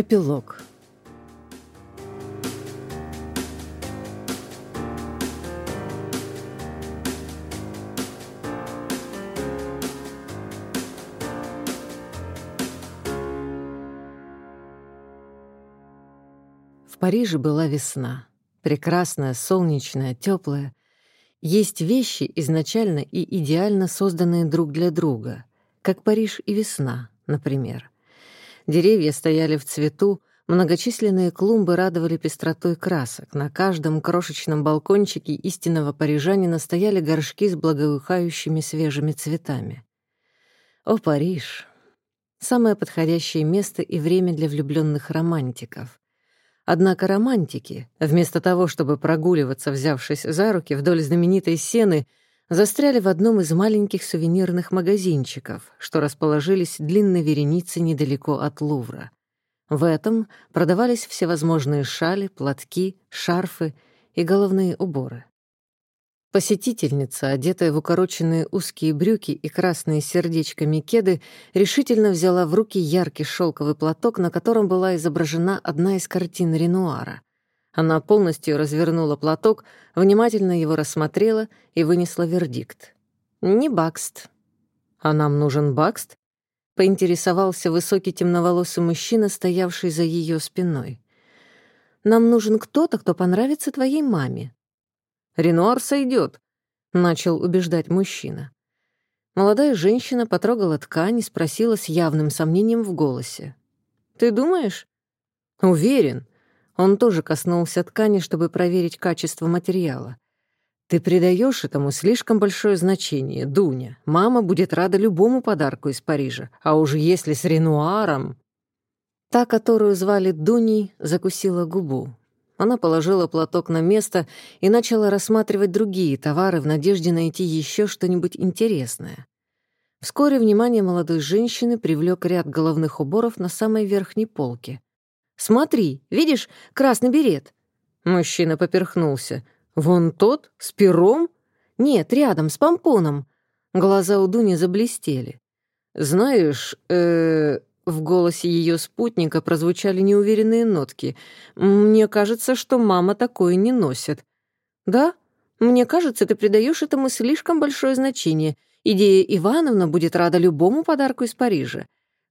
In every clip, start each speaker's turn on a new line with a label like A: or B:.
A: Эпилог. В Париже была весна. Прекрасная, солнечная, теплая. Есть вещи, изначально и идеально созданные друг для друга, как Париж и весна, например. Деревья стояли в цвету, многочисленные клумбы радовали пестротой красок. На каждом крошечном балкончике истинного парижанина стояли горшки с благоухающими свежими цветами. О, Париж! Самое подходящее место и время для влюбленных романтиков. Однако романтики, вместо того, чтобы прогуливаться, взявшись за руки вдоль знаменитой сены, застряли в одном из маленьких сувенирных магазинчиков, что расположились длинной вереницей недалеко от Лувра. В этом продавались всевозможные шали, платки, шарфы и головные уборы. Посетительница, одетая в укороченные узкие брюки и красные сердечками кеды, решительно взяла в руки яркий шелковый платок, на котором была изображена одна из картин Ренуара. Она полностью развернула платок, внимательно его рассмотрела и вынесла вердикт. «Не Бакст». «А нам нужен Бакст?» — поинтересовался высокий темноволосый мужчина, стоявший за ее спиной. «Нам нужен кто-то, кто понравится твоей маме», Ренуар сойдет», — начал убеждать мужчина. Молодая женщина потрогала ткань и спросила с явным сомнением в голосе. «Ты думаешь?» «Уверен». Он тоже коснулся ткани, чтобы проверить качество материала. «Ты придаешь этому слишком большое значение, Дуня. Мама будет рада любому подарку из Парижа, а уж если с Ренуаром...» Та, которую звали Дуней, закусила губу. Она положила платок на место и начала рассматривать другие товары в надежде найти еще что-нибудь интересное. Вскоре внимание молодой женщины привлек ряд головных уборов на самой верхней полке. «Смотри, видишь, красный берет?» Мужчина поперхнулся. «Вон тот? С пером?» «Нет, рядом, с помпоном». Глаза у Дуни заблестели. «Знаешь, э, в голосе ее спутника прозвучали неуверенные нотки. «Мне кажется, что мама такое не носит». «Да? Мне кажется, ты придаешь этому слишком большое значение. Идея Ивановна будет рада любому подарку из Парижа».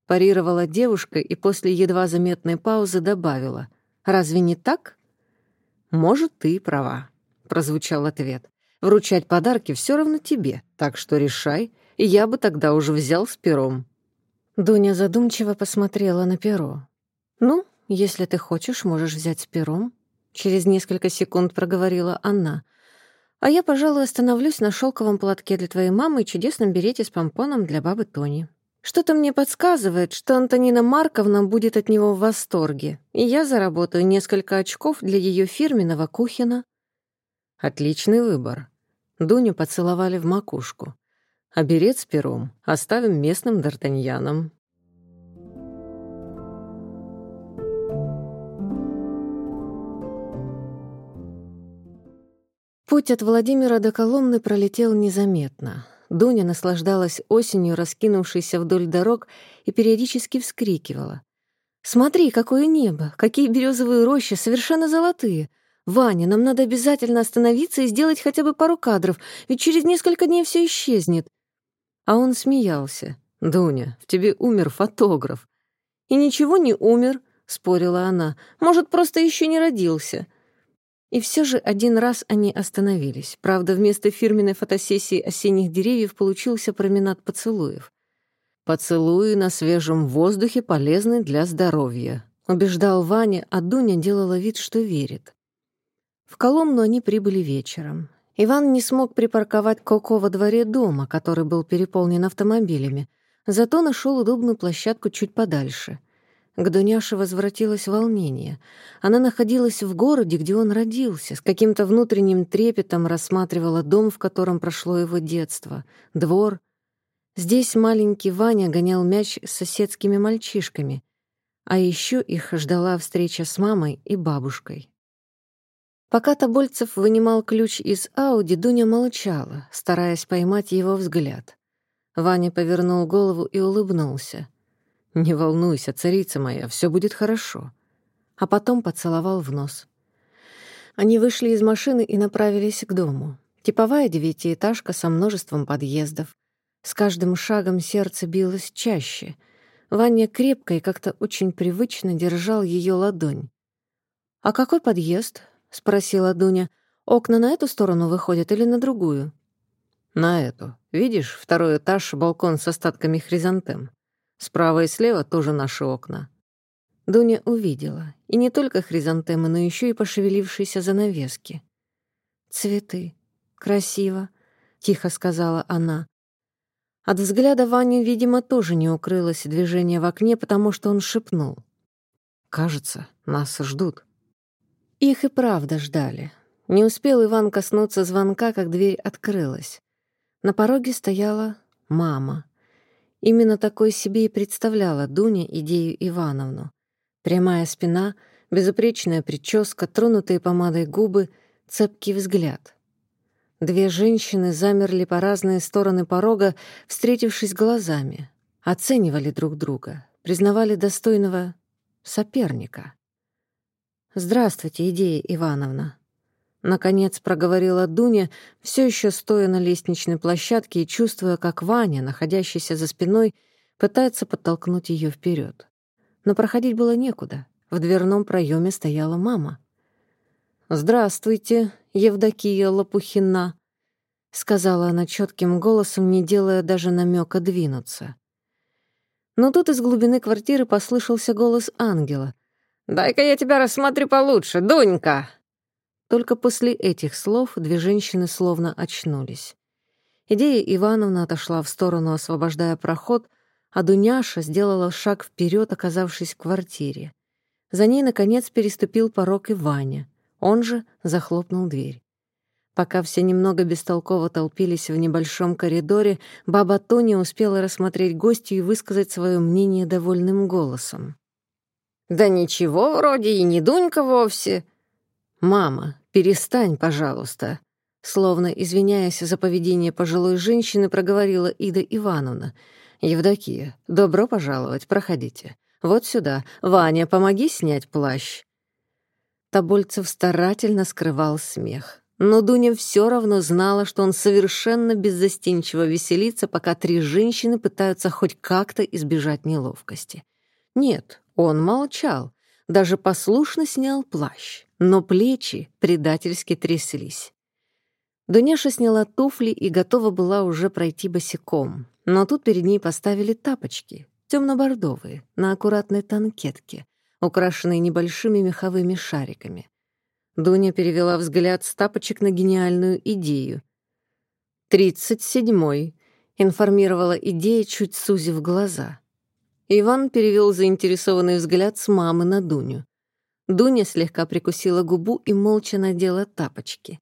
A: Парировала девушка и после едва заметной паузы добавила. «Разве не так?» «Может, ты права», — прозвучал ответ. «Вручать подарки все равно тебе, так что решай, и я бы тогда уже взял с пером». Дуня задумчиво посмотрела на перо. «Ну, если ты хочешь, можешь взять с пером», — через несколько секунд проговорила она. «А я, пожалуй, остановлюсь на шелковом платке для твоей мамы и чудесном берете с помпоном для бабы Тони. Что-то мне подсказывает, что Антонина Марковна будет от него в восторге, и я заработаю несколько очков для ее фирменного Кухина». «Отличный выбор». Дуню поцеловали в макушку а берет с пером оставим местным д'Артаньянам». Путь от Владимира до Коломны пролетел незаметно. Дуня наслаждалась осенью, раскинувшейся вдоль дорог, и периодически вскрикивала. «Смотри, какое небо! Какие березовые рощи, совершенно золотые! Ваня, нам надо обязательно остановиться и сделать хотя бы пару кадров, ведь через несколько дней все исчезнет. А он смеялся. «Дуня, в тебе умер фотограф». «И ничего не умер», — спорила она. «Может, просто еще не родился». И все же один раз они остановились. Правда, вместо фирменной фотосессии осенних деревьев получился променад поцелуев. «Поцелуи на свежем воздухе полезны для здоровья», — убеждал Ваня, а Дуня делала вид, что верит. В Коломну они прибыли вечером. Иван не смог припарковать Коко во дворе дома, который был переполнен автомобилями, зато нашел удобную площадку чуть подальше. К Дуняше возвратилось волнение. Она находилась в городе, где он родился, с каким-то внутренним трепетом рассматривала дом, в котором прошло его детство, двор. Здесь маленький Ваня гонял мяч с соседскими мальчишками, а еще их ждала встреча с мамой и бабушкой. Пока Тобольцев вынимал ключ из Ауди, Дуня молчала, стараясь поймать его взгляд. Ваня повернул голову и улыбнулся. «Не волнуйся, царица моя, все будет хорошо». А потом поцеловал в нос. Они вышли из машины и направились к дому. Типовая девятиэтажка со множеством подъездов. С каждым шагом сердце билось чаще. Ваня крепко и как-то очень привычно держал ее ладонь. «А какой подъезд?» — спросила Дуня. «Окна на эту сторону выходят или на другую?» «На эту. Видишь, второй этаж — балкон с остатками хризантем. Справа и слева тоже наши окна». Дуня увидела. И не только хризантемы, но еще и пошевелившиеся занавески. «Цветы. Красиво», — тихо сказала она. От взгляда Вани, видимо, тоже не укрылось движение в окне, потому что он шепнул. «Кажется, нас ждут». Их и правда ждали. Не успел Иван коснуться звонка, как дверь открылась. На пороге стояла мама. Именно такой себе и представляла Дуня идею Ивановну. Прямая спина, безупречная прическа, тронутые помадой губы, цепкий взгляд. Две женщины замерли по разные стороны порога, встретившись глазами, оценивали друг друга, признавали достойного соперника. «Здравствуйте, Идея Ивановна». Наконец проговорила Дуня, все еще стоя на лестничной площадке и чувствуя, как Ваня, находящийся за спиной, пытается подтолкнуть ее вперед. Но проходить было некуда. В дверном проеме стояла мама. «Здравствуйте, Евдокия Лопухина», — сказала она четким голосом, не делая даже намека двинуться. Но тут из глубины квартиры послышался голос ангела, «Дай-ка я тебя рассмотрю получше, Дунька!» Только после этих слов две женщины словно очнулись. Идея Ивановна отошла в сторону, освобождая проход, а Дуняша сделала шаг вперед, оказавшись в квартире. За ней, наконец, переступил порог и Ваня. Он же захлопнул дверь. Пока все немного бестолково толпились в небольшом коридоре, баба Тоня успела рассмотреть гостью и высказать свое мнение довольным голосом.
B: «Да ничего, вроде и не Дунька вовсе».
A: «Мама, перестань, пожалуйста», Словно извиняясь за поведение пожилой женщины, проговорила Ида Ивановна. «Евдокия, добро пожаловать, проходите. Вот сюда. Ваня, помоги снять плащ». Тобольцев старательно скрывал смех. Но Дуня все равно знала, что он совершенно беззастенчиво веселится, пока три женщины пытаются хоть как-то избежать неловкости. Нет, он молчал, даже послушно снял плащ, но плечи предательски тряслись. Дуняша сняла туфли и готова была уже пройти босиком, но тут перед ней поставили тапочки, темно-бордовые, на аккуратной танкетке, украшенные небольшими меховыми шариками. Дуня перевела взгляд с тапочек на гениальную идею. «Тридцать седьмой», — информировала идея, чуть сузив глаза. Иван перевел заинтересованный взгляд с мамы на Дуню. Дуня слегка прикусила губу и молча надела тапочки.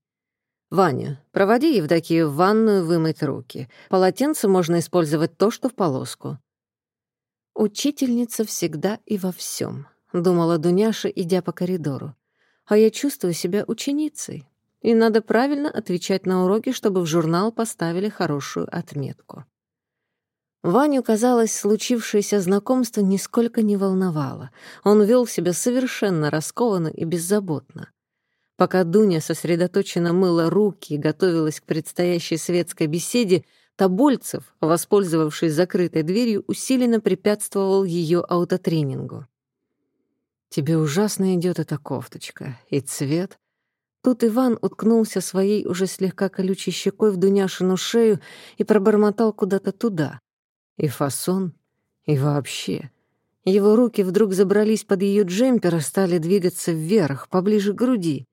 A: «Ваня, проводи Евдокию в ванную вымыть руки. Полотенце можно использовать то, что в полоску». «Учительница всегда и во всем, думала Дуняша, идя по коридору. «А я чувствую себя ученицей, и надо правильно отвечать на уроки, чтобы в журнал поставили хорошую отметку». Ваню, казалось, случившееся знакомство нисколько не волновало. Он вел себя совершенно раскованно и беззаботно. Пока Дуня сосредоточенно мыла руки и готовилась к предстоящей светской беседе, Тобольцев, воспользовавшись закрытой дверью, усиленно препятствовал ее аутотренингу. «Тебе ужасно идет эта кофточка. И цвет». Тут Иван уткнулся своей уже слегка колючей щекой в Дуняшину шею и пробормотал куда-то туда. И фасон, и вообще. Его руки вдруг забрались под ее джемпер и стали двигаться вверх, поближе к груди.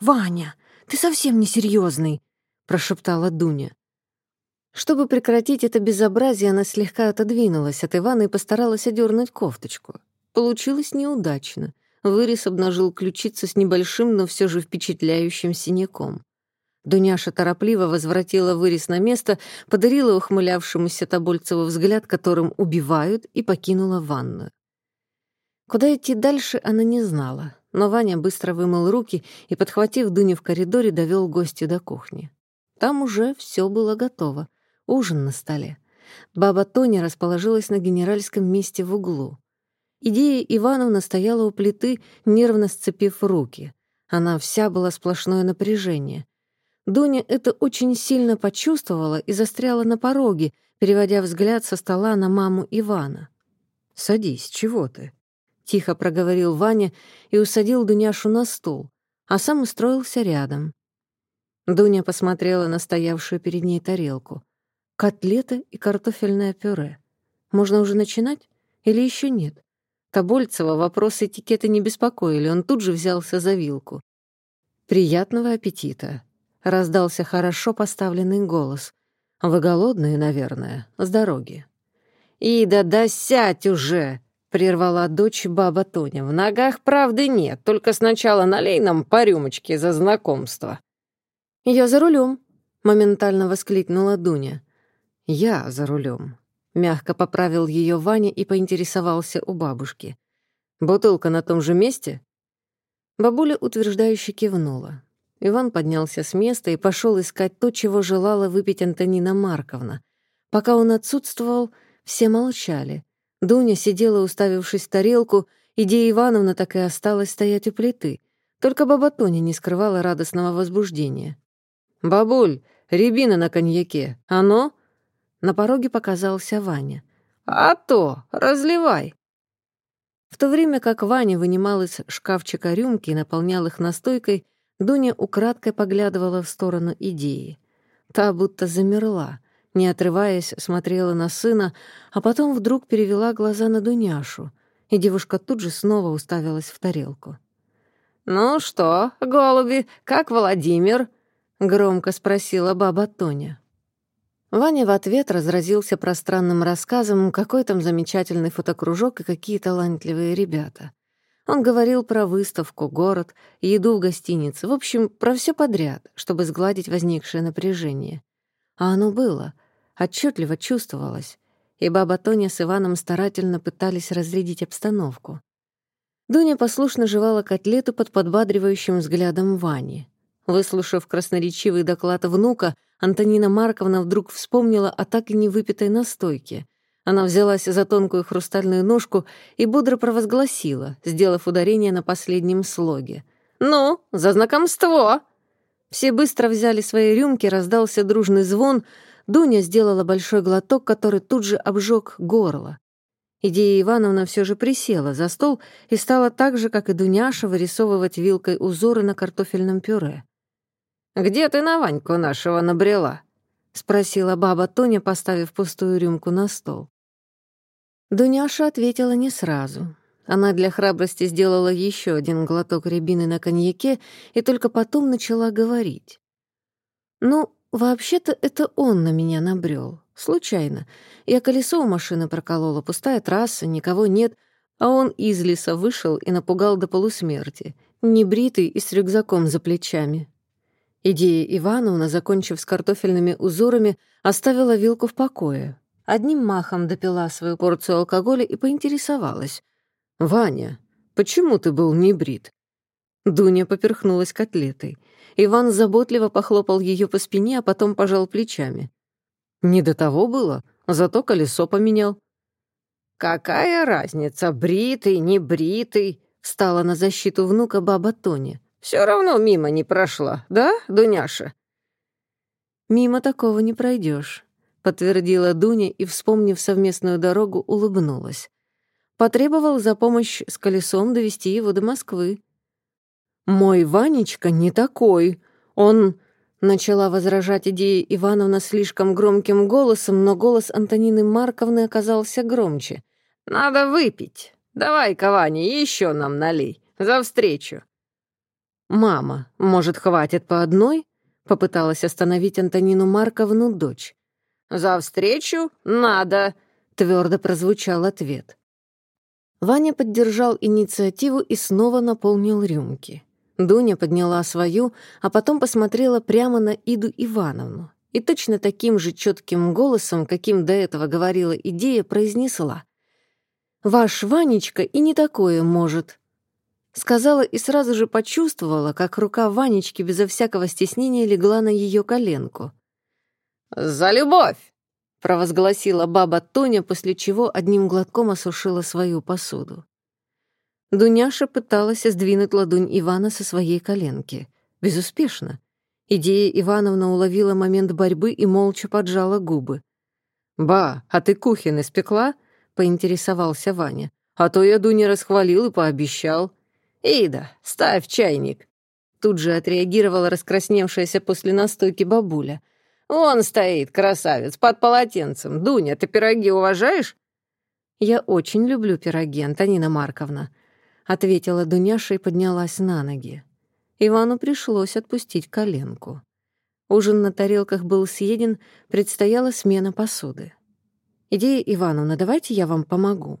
A: «Ваня, ты совсем не серьезный, прошептала Дуня. Чтобы прекратить это безобразие, она слегка отодвинулась от Ивана и постаралась одернуть кофточку. Получилось неудачно. Вырез обнажил ключицу с небольшим, но все же впечатляющим синяком. Дуняша торопливо возвратила вырез на место, подарила ухмылявшемуся Тобольцеву взгляд, которым убивают, и покинула ванную. Куда идти дальше, она не знала, но Ваня быстро вымыл руки и, подхватив Дуню в коридоре, довел гостю до кухни. Там уже все было готово. Ужин на столе. Баба Тоня расположилась на генеральском месте в углу. Идея Ивановна стояла у плиты, нервно сцепив руки. Она вся была сплошное напряжение. Дуня это очень сильно почувствовала и застряла на пороге, переводя взгляд со стола на маму Ивана. «Садись, чего ты?» — тихо проговорил Ваня и усадил Дуняшу на стул, а сам устроился рядом. Дуня посмотрела на стоявшую перед ней тарелку. Котлета и картофельное пюре. Можно уже начинать? Или еще нет? Тобольцева вопросы этикета не беспокоили, он тут же взялся за вилку. «Приятного аппетита!» — раздался хорошо поставленный голос. «Вы голодные, наверное, с дороги».
B: «Ида, да сядь уже!» — прервала дочь баба Тоня. «В ногах правды нет, только сначала налей нам по рюмочке за знакомство».
A: «Я за рулем, моментально воскликнула Дуня. «Я за рулем, Мягко поправил ее Ваня и поинтересовался у бабушки. «Бутылка на том же месте?» Бабуля утверждающе кивнула. Иван поднялся с места и пошел искать то, чего желала выпить Антонина Марковна. Пока он отсутствовал, все молчали. Дуня сидела, уставившись в тарелку, и Дия Ивановна так и осталась стоять у плиты. Только баба Тоня не скрывала радостного возбуждения. «Бабуль, рябина на коньяке. Оно?» На пороге показался Ваня.
B: «А то! Разливай!»
A: В то время как Ваня вынимал из шкафчика рюмки и наполнял их настойкой, Дуня украдкой поглядывала в сторону идеи. Та будто замерла, не отрываясь, смотрела на сына, а потом вдруг перевела глаза на Дуняшу, и девушка тут же снова уставилась в тарелку.
B: «Ну что, голуби, как Владимир?» — громко спросила баба Тоня.
A: Ваня в ответ разразился пространным рассказом, какой там замечательный фотокружок и какие талантливые ребята. Он говорил про выставку, город, еду в гостинице, в общем, про все подряд, чтобы сгладить возникшее напряжение. А оно было, отчетливо чувствовалось, и баба Тоня с Иваном старательно пытались разрядить обстановку. Дуня послушно жевала котлету под подбадривающим взглядом Вани. Выслушав красноречивый доклад внука, Антонина Марковна вдруг вспомнила о так и не выпитой настойке. Она взялась за тонкую хрустальную ножку и бодро провозгласила, сделав ударение на последнем слоге.
B: «Ну, за знакомство!»
A: Все быстро взяли свои рюмки, раздался дружный звон. Дуня сделала большой глоток, который тут же обжег горло. Идея Ивановна все же присела за стол и стала так же, как и Дуняша, вырисовывать вилкой узоры на картофельном пюре.
B: «Где ты на Ваньку нашего набрела?» — спросила баба Тоня, поставив пустую рюмку на стол.
A: Дуняша ответила не сразу. Она для храбрости сделала еще один глоток рябины на коньяке и только потом начала говорить. «Ну, вообще-то это он на меня набрел. Случайно. Я колесо у машины проколола, пустая трасса, никого нет, а он из леса вышел и напугал до полусмерти, небритый и с рюкзаком за плечами. Идея Ивановна, закончив с картофельными узорами, оставила вилку в покое. Одним махом допила свою порцию алкоголя и поинтересовалась. «Ваня, почему ты был не брит?» Дуня поперхнулась котлетой. Иван заботливо похлопал ее по спине, а потом пожал плечами. «Не до того было, зато колесо поменял».
B: «Какая разница, бритый, не бритый?» — встала на защиту внука баба Тоня. Все равно мимо не прошла, да, Дуняша?»
A: «Мимо такого не пройдешь, подтвердила Дуня и, вспомнив совместную дорогу, улыбнулась. Потребовал за помощь с колесом довести его до Москвы. «Мой Ванечка не такой. Он...» Начала возражать идея Ивановна слишком громким голосом, но голос Антонины Марковны оказался громче.
B: «Надо выпить. Давай-ка, Ваня, еще нам налей. За встречу».
A: «Мама, может, хватит по одной?» — попыталась остановить Антонину Марковну дочь.
B: «За встречу надо», — твердо прозвучал ответ.
A: Ваня поддержал инициативу и снова наполнил рюмки. Дуня подняла свою, а потом посмотрела прямо на Иду Ивановну и точно таким же четким голосом, каким до этого говорила идея, произнесла. «Ваш Ванечка и не такое может. Сказала и сразу же почувствовала, как рука Ванечки безо всякого стеснения легла на ее коленку.
B: «За любовь!»
A: — провозгласила баба Тоня, после чего одним глотком осушила свою посуду. Дуняша пыталась сдвинуть ладонь Ивана со своей коленки. Безуспешно. Идея Ивановна уловила момент борьбы и молча поджала губы. «Ба, а ты кухин испекла?» — поинтересовался Ваня. «А то я Дуне расхвалил и пообещал». «Ида, ставь чайник!» Тут же отреагировала раскрасневшаяся после настойки бабуля. «Он стоит, красавец, под полотенцем. Дуня, ты пироги уважаешь?» «Я очень люблю пироги, Антонина Марковна», — ответила Дуняша и поднялась на ноги. Ивану пришлось отпустить коленку. Ужин на тарелках был съеден, предстояла смена посуды. «Идея Ивановна, давайте я вам помогу».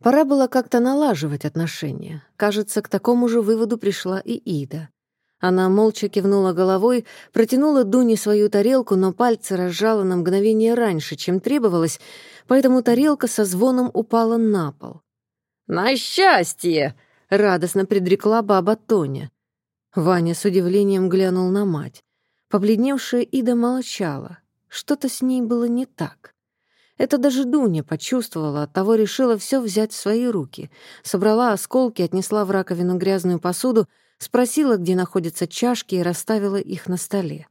A: Пора было как-то налаживать отношения. Кажется, к такому же выводу пришла и Ида. Она молча кивнула головой, протянула Дуне свою тарелку, но пальцы разжала на мгновение раньше, чем требовалось, поэтому тарелка со звоном упала на пол. «На счастье!» — радостно предрекла баба Тоня. Ваня с удивлением глянул на мать. Побледневшая Ида молчала. Что-то с ней было не так. Это даже Дуня почувствовала, оттого решила все взять в свои руки. Собрала осколки, отнесла в раковину грязную посуду, спросила, где находятся чашки, и расставила их на столе.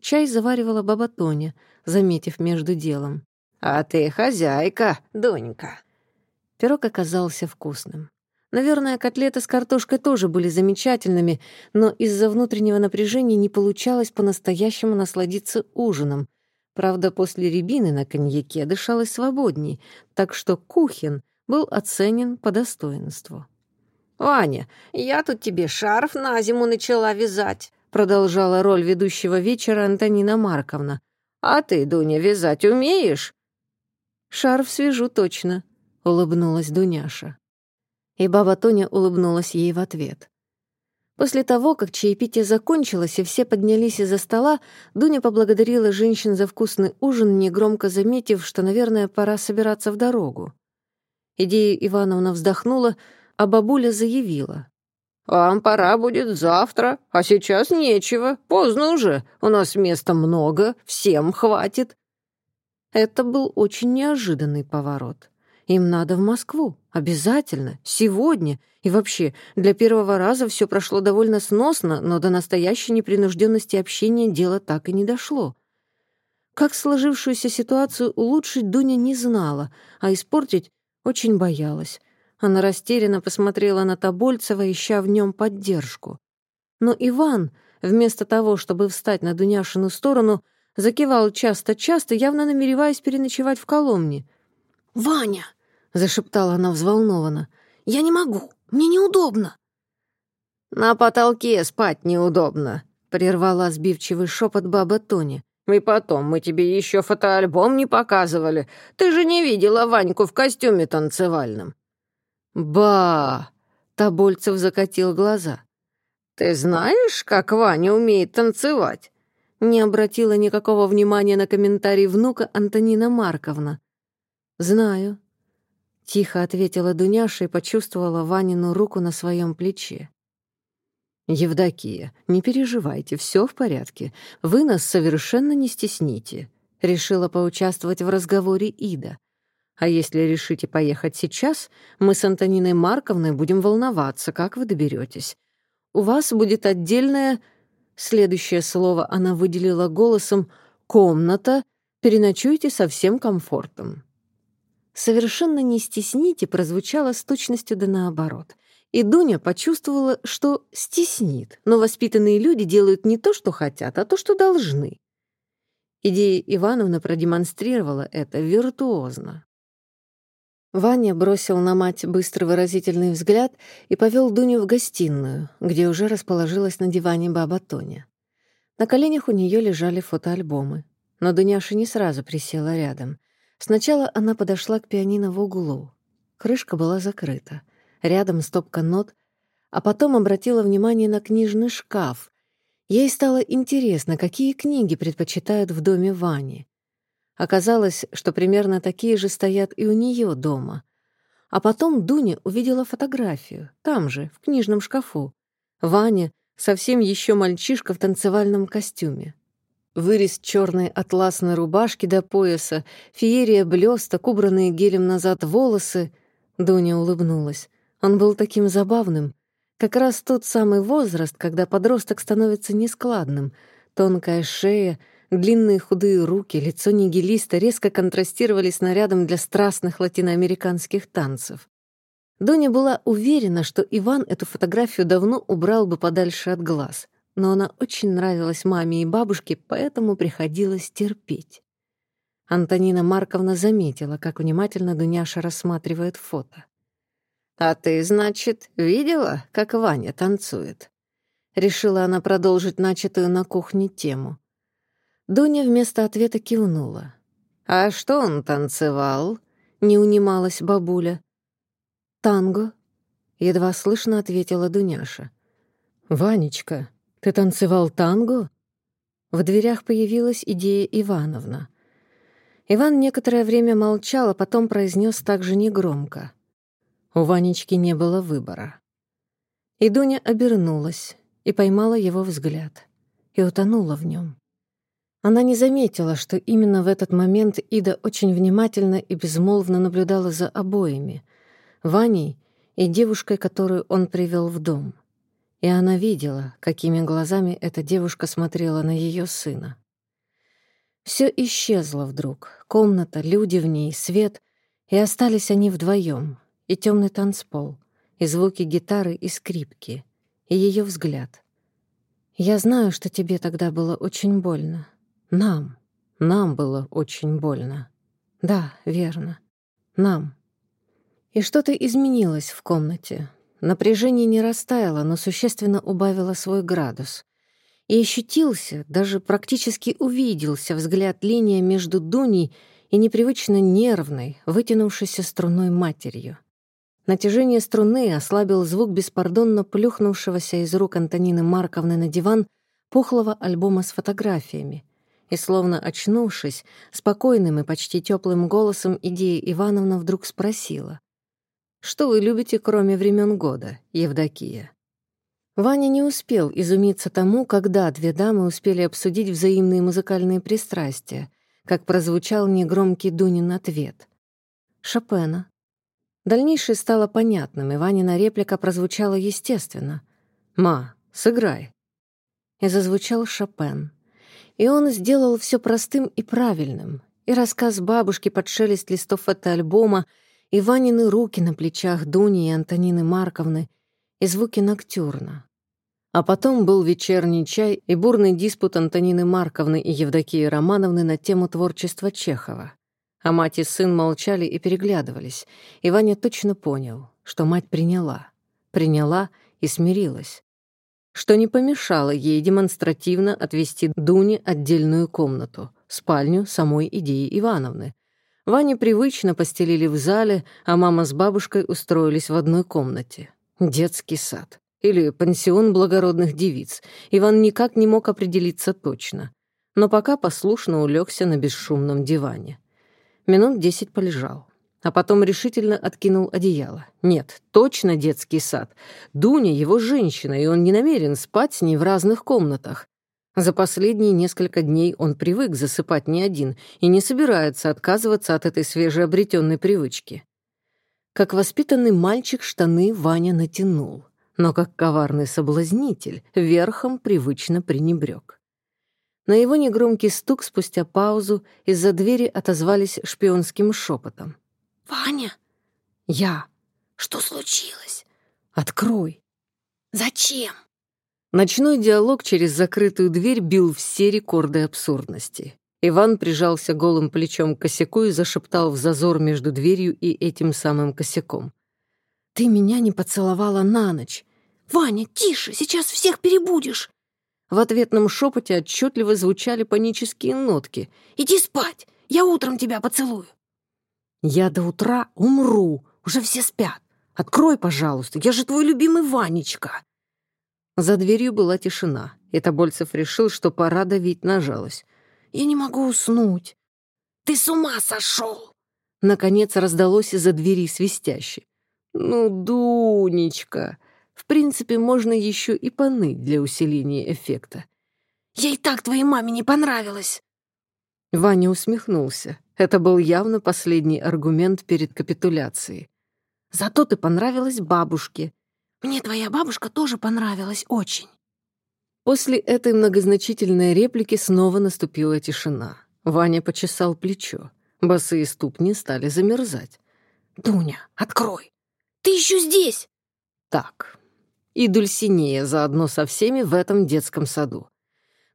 A: Чай заваривала баба Тоня, заметив между делом. «А ты хозяйка, Донька». Пирог оказался вкусным. Наверное, котлеты с картошкой тоже были замечательными, но из-за внутреннего напряжения не получалось по-настоящему насладиться ужином. Правда, после рябины на коньяке дышалось свободней, так что Кухин был оценен по достоинству. «Ваня, я тут тебе шарф на зиму начала вязать», продолжала роль ведущего вечера Антонина Марковна. «А ты, Дуня, вязать умеешь?» «Шарф свяжу точно», — улыбнулась Дуняша и баба Тоня улыбнулась ей в ответ. После того, как чаепитие закончилось и все поднялись из-за стола, Дуня поблагодарила женщин за вкусный ужин, негромко заметив, что, наверное, пора собираться в дорогу. Идея Ивановна вздохнула, а бабуля заявила. «Вам пора будет завтра, а сейчас нечего, поздно уже, у нас места много, всем хватит». Это был очень неожиданный поворот. Им надо в Москву. Обязательно. Сегодня. И вообще, для первого раза все прошло довольно сносно, но до настоящей непринужденности общения дело так и не дошло. Как сложившуюся ситуацию улучшить Дуня не знала, а испортить очень боялась. Она растерянно посмотрела на Тобольцева, ища в нем поддержку. Но Иван, вместо того, чтобы встать на Дуняшину сторону, закивал часто-часто, явно намереваясь переночевать в Коломне.
B: «Ваня!» — зашептала она взволнованно. «Я не могу, мне неудобно».
A: «На потолке спать неудобно», — прервала сбивчивый шепот баба Тони. «И потом, мы тебе еще фотоальбом не показывали. Ты же не видела Ваньку в костюме танцевальном». «Ба!» — Тобольцев закатил глаза. «Ты знаешь, как Ваня умеет танцевать?» Не обратила никакого внимания на комментарий внука Антонина Марковна. «Знаю», — тихо ответила Дуняша и почувствовала Ванину руку на своем плече. «Евдокия, не переживайте, все в порядке. Вы нас совершенно не стесните», — решила поучаствовать в разговоре Ида. «А если решите поехать сейчас, мы с Антониной Марковной будем волноваться, как вы доберетесь. У вас будет отдельная...» Следующее слово она выделила голосом «комната», переночуйте со всем комфортом. «Совершенно не стесните» прозвучало с точностью да наоборот. И Дуня почувствовала, что стеснит, но воспитанные люди делают не то, что хотят, а то, что должны. Идея Ивановна продемонстрировала это виртуозно. Ваня бросил на мать быстрый выразительный взгляд и повел Дуню в гостиную, где уже расположилась на диване баба Тоня. На коленях у нее лежали фотоальбомы, но Дуняша не сразу присела рядом — Сначала она подошла к пианино в углу. Крышка была закрыта. Рядом стопка нот, а потом обратила внимание на книжный шкаф. Ей стало интересно, какие книги предпочитают в доме Вани. Оказалось, что примерно такие же стоят и у нее дома. А потом Дуня увидела фотографию, там же, в книжном шкафу. Ваня, совсем еще мальчишка в танцевальном костюме. Вырез черной атласной рубашки до пояса, феерия блесток, убранные гелем назад волосы. Дуня улыбнулась. Он был таким забавным. Как раз тот самый возраст, когда подросток становится нескладным. Тонкая шея, длинные худые руки, лицо нигилиста резко контрастировали с нарядом для страстных латиноамериканских танцев. Дуня была уверена, что Иван эту фотографию давно убрал бы подальше от глаз но она очень нравилась маме и бабушке, поэтому приходилось терпеть. Антонина Марковна заметила, как внимательно Дуняша рассматривает фото. «А ты, значит, видела, как Ваня танцует?» Решила она продолжить начатую на кухне тему. Дуня вместо ответа кивнула. «А что он танцевал?» — не унималась бабуля. «Танго», — едва слышно ответила Дуняша. «Ванечка, «Ты танцевал танго?» В дверях появилась идея Ивановна. Иван некоторое время молчал, а потом произнес также негромко. У Ванечки не было выбора. И Дуня обернулась и поймала его взгляд. И утонула в нем. Она не заметила, что именно в этот момент Ида очень внимательно и безмолвно наблюдала за обоими — Ваней и девушкой, которую он привел в дом и она видела, какими глазами эта девушка смотрела на ее сына. Все исчезло вдруг. Комната, люди в ней, свет, и остались они вдвоем, и темный танцпол, и звуки гитары и скрипки, и ее взгляд. Я знаю, что тебе тогда было очень больно. Нам, нам было очень больно. Да, верно. Нам. И что-то изменилось в комнате, Напряжение не растаяло, но существенно убавило свой градус. И ощутился, даже практически увиделся взгляд линия между Дуней и непривычно нервной, вытянувшейся струной матерью. Натяжение струны ослабил звук беспардонно плюхнувшегося из рук Антонины Марковны на диван пухлого альбома с фотографиями. И, словно очнувшись, спокойным и почти теплым голосом идея Ивановна вдруг спросила. Что вы любите, кроме времен года, Евдокия?» Ваня не успел изумиться тому, когда две дамы успели обсудить взаимные музыкальные пристрастия, как прозвучал негромкий Дунин ответ. «Шопена». Дальнейшее стало понятным, и Ванина реплика прозвучала естественно. «Ма, сыграй». И зазвучал Шопен. И он сделал все простым и правильным. И рассказ бабушки под шелест листов фотоальбома, и Ванины руки на плечах Дуни и Антонины Марковны, и звуки ноктюрна. А потом был вечерний чай и бурный диспут Антонины Марковны и Евдокии Романовны на тему творчества Чехова. А мать и сын молчали и переглядывались, и Ваня точно понял, что мать приняла, приняла и смирилась, что не помешало ей демонстративно отвести Дуне отдельную комнату, спальню самой идеи Ивановны, Ване привычно постелили в зале, а мама с бабушкой устроились в одной комнате. Детский сад. Или пансион благородных девиц. Иван никак не мог определиться точно. Но пока послушно улегся на бесшумном диване. Минут десять полежал. А потом решительно откинул одеяло. Нет, точно детский сад. Дуня — его женщина, и он не намерен спать с ней в разных комнатах. За последние несколько дней он привык засыпать не один и не собирается отказываться от этой свежеобретенной привычки. Как воспитанный мальчик штаны Ваня натянул, но как коварный соблазнитель верхом привычно пренебрег. На его негромкий стук спустя паузу из-за двери отозвались шпионским шепотом.
C: «Ваня!»
A: «Я!»
C: «Что случилось?»
A: «Открой!»
C: «Зачем?»
A: Ночной диалог через закрытую дверь бил все рекорды абсурдности. Иван прижался голым плечом к косяку и зашептал в зазор между дверью и этим самым косяком. «Ты меня не поцеловала на ночь!»
C: «Ваня, тише, сейчас всех перебудешь!»
A: В ответном шепоте отчетливо звучали панические нотки.
C: «Иди спать, я утром тебя поцелую!»
A: «Я до утра умру, уже все спят. Открой, пожалуйста, я же твой любимый Ванечка!» За дверью была тишина, и Тобольцев решил, что пора давить на жалость.
C: «Я не могу уснуть». «Ты с ума сошел!»
A: Наконец раздалось из-за двери свистяще. «Ну, Дунечка!» В принципе, можно еще и поныть для усиления эффекта.
C: Я и так твоей маме не понравилась.
A: Ваня усмехнулся. Это был явно последний аргумент перед капитуляцией.
C: Зато ты понравилась бабушке. Мне твоя бабушка тоже понравилась очень.
A: После этой многозначительной реплики снова наступила тишина. Ваня почесал плечо. Босые ступни стали замерзать.
C: «Дуня, открой! Ты еще здесь!»
A: Так, и Дульсинея заодно со всеми в этом детском саду.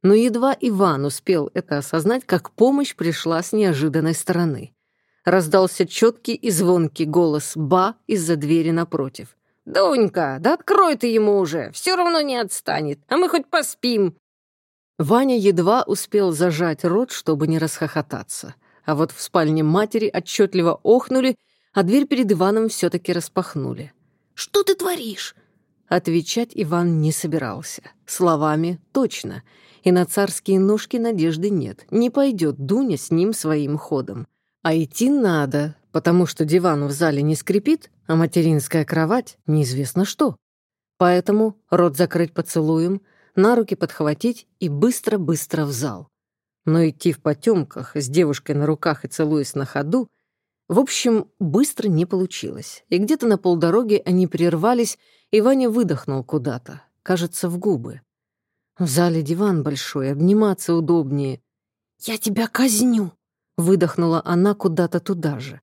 A: Но едва Иван успел это осознать, как помощь пришла с неожиданной стороны. Раздался четкий и звонкий голос «Ба» из-за двери напротив.
B: «Дунька, да открой ты ему уже, все равно не отстанет, а мы хоть поспим».
A: Ваня едва успел зажать рот, чтобы не расхохотаться. А вот в спальне матери отчетливо охнули, а дверь перед Иваном все-таки распахнули.
C: «Что ты творишь?»
A: Отвечать Иван не собирался. Словами точно. И на царские ножки надежды нет. Не пойдет Дуня с ним своим ходом. А идти надо, потому что диван в зале не скрипит, а материнская кровать неизвестно что. Поэтому рот закрыть поцелуем, на руки подхватить и быстро-быстро в зал. Но идти в потемках с девушкой на руках и целуясь на ходу в общем, быстро не получилось. И где-то на полдороги они прервались, и Ваня выдохнул куда-то, кажется, в губы. В зале диван большой, обниматься удобнее.
C: «Я тебя казню!»
A: — выдохнула она куда-то туда же.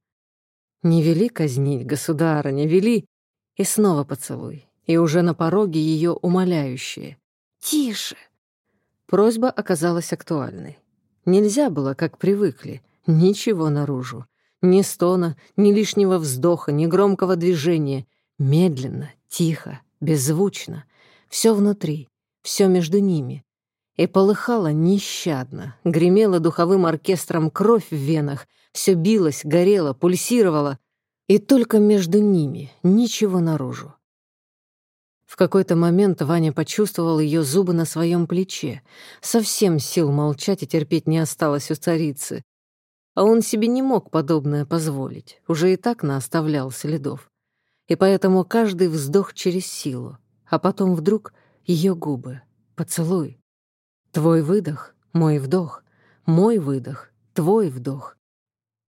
A: «Не вели казнить, государа, не вели!» И снова поцелуй. И уже на пороге ее умоляющие.
C: «Тише!»
A: Просьба оказалась актуальной. Нельзя было, как привыкли, ничего наружу. Ни стона, ни лишнего вздоха, ни громкого движения. Медленно, тихо, беззвучно. Все внутри, все между ними. И полыхало нещадно, гремела духовым оркестром кровь в венах, все билось, горело, пульсировало. И только между ними, ничего наружу. В какой-то момент Ваня почувствовал ее зубы на своем плече. Совсем сил молчать и терпеть не осталось у царицы. А он себе не мог подобное позволить, уже и так наоставлял следов. И поэтому каждый вздох через силу, а потом вдруг ее губы, поцелуй. Твой выдох, мой вдох, мой выдох, твой вдох.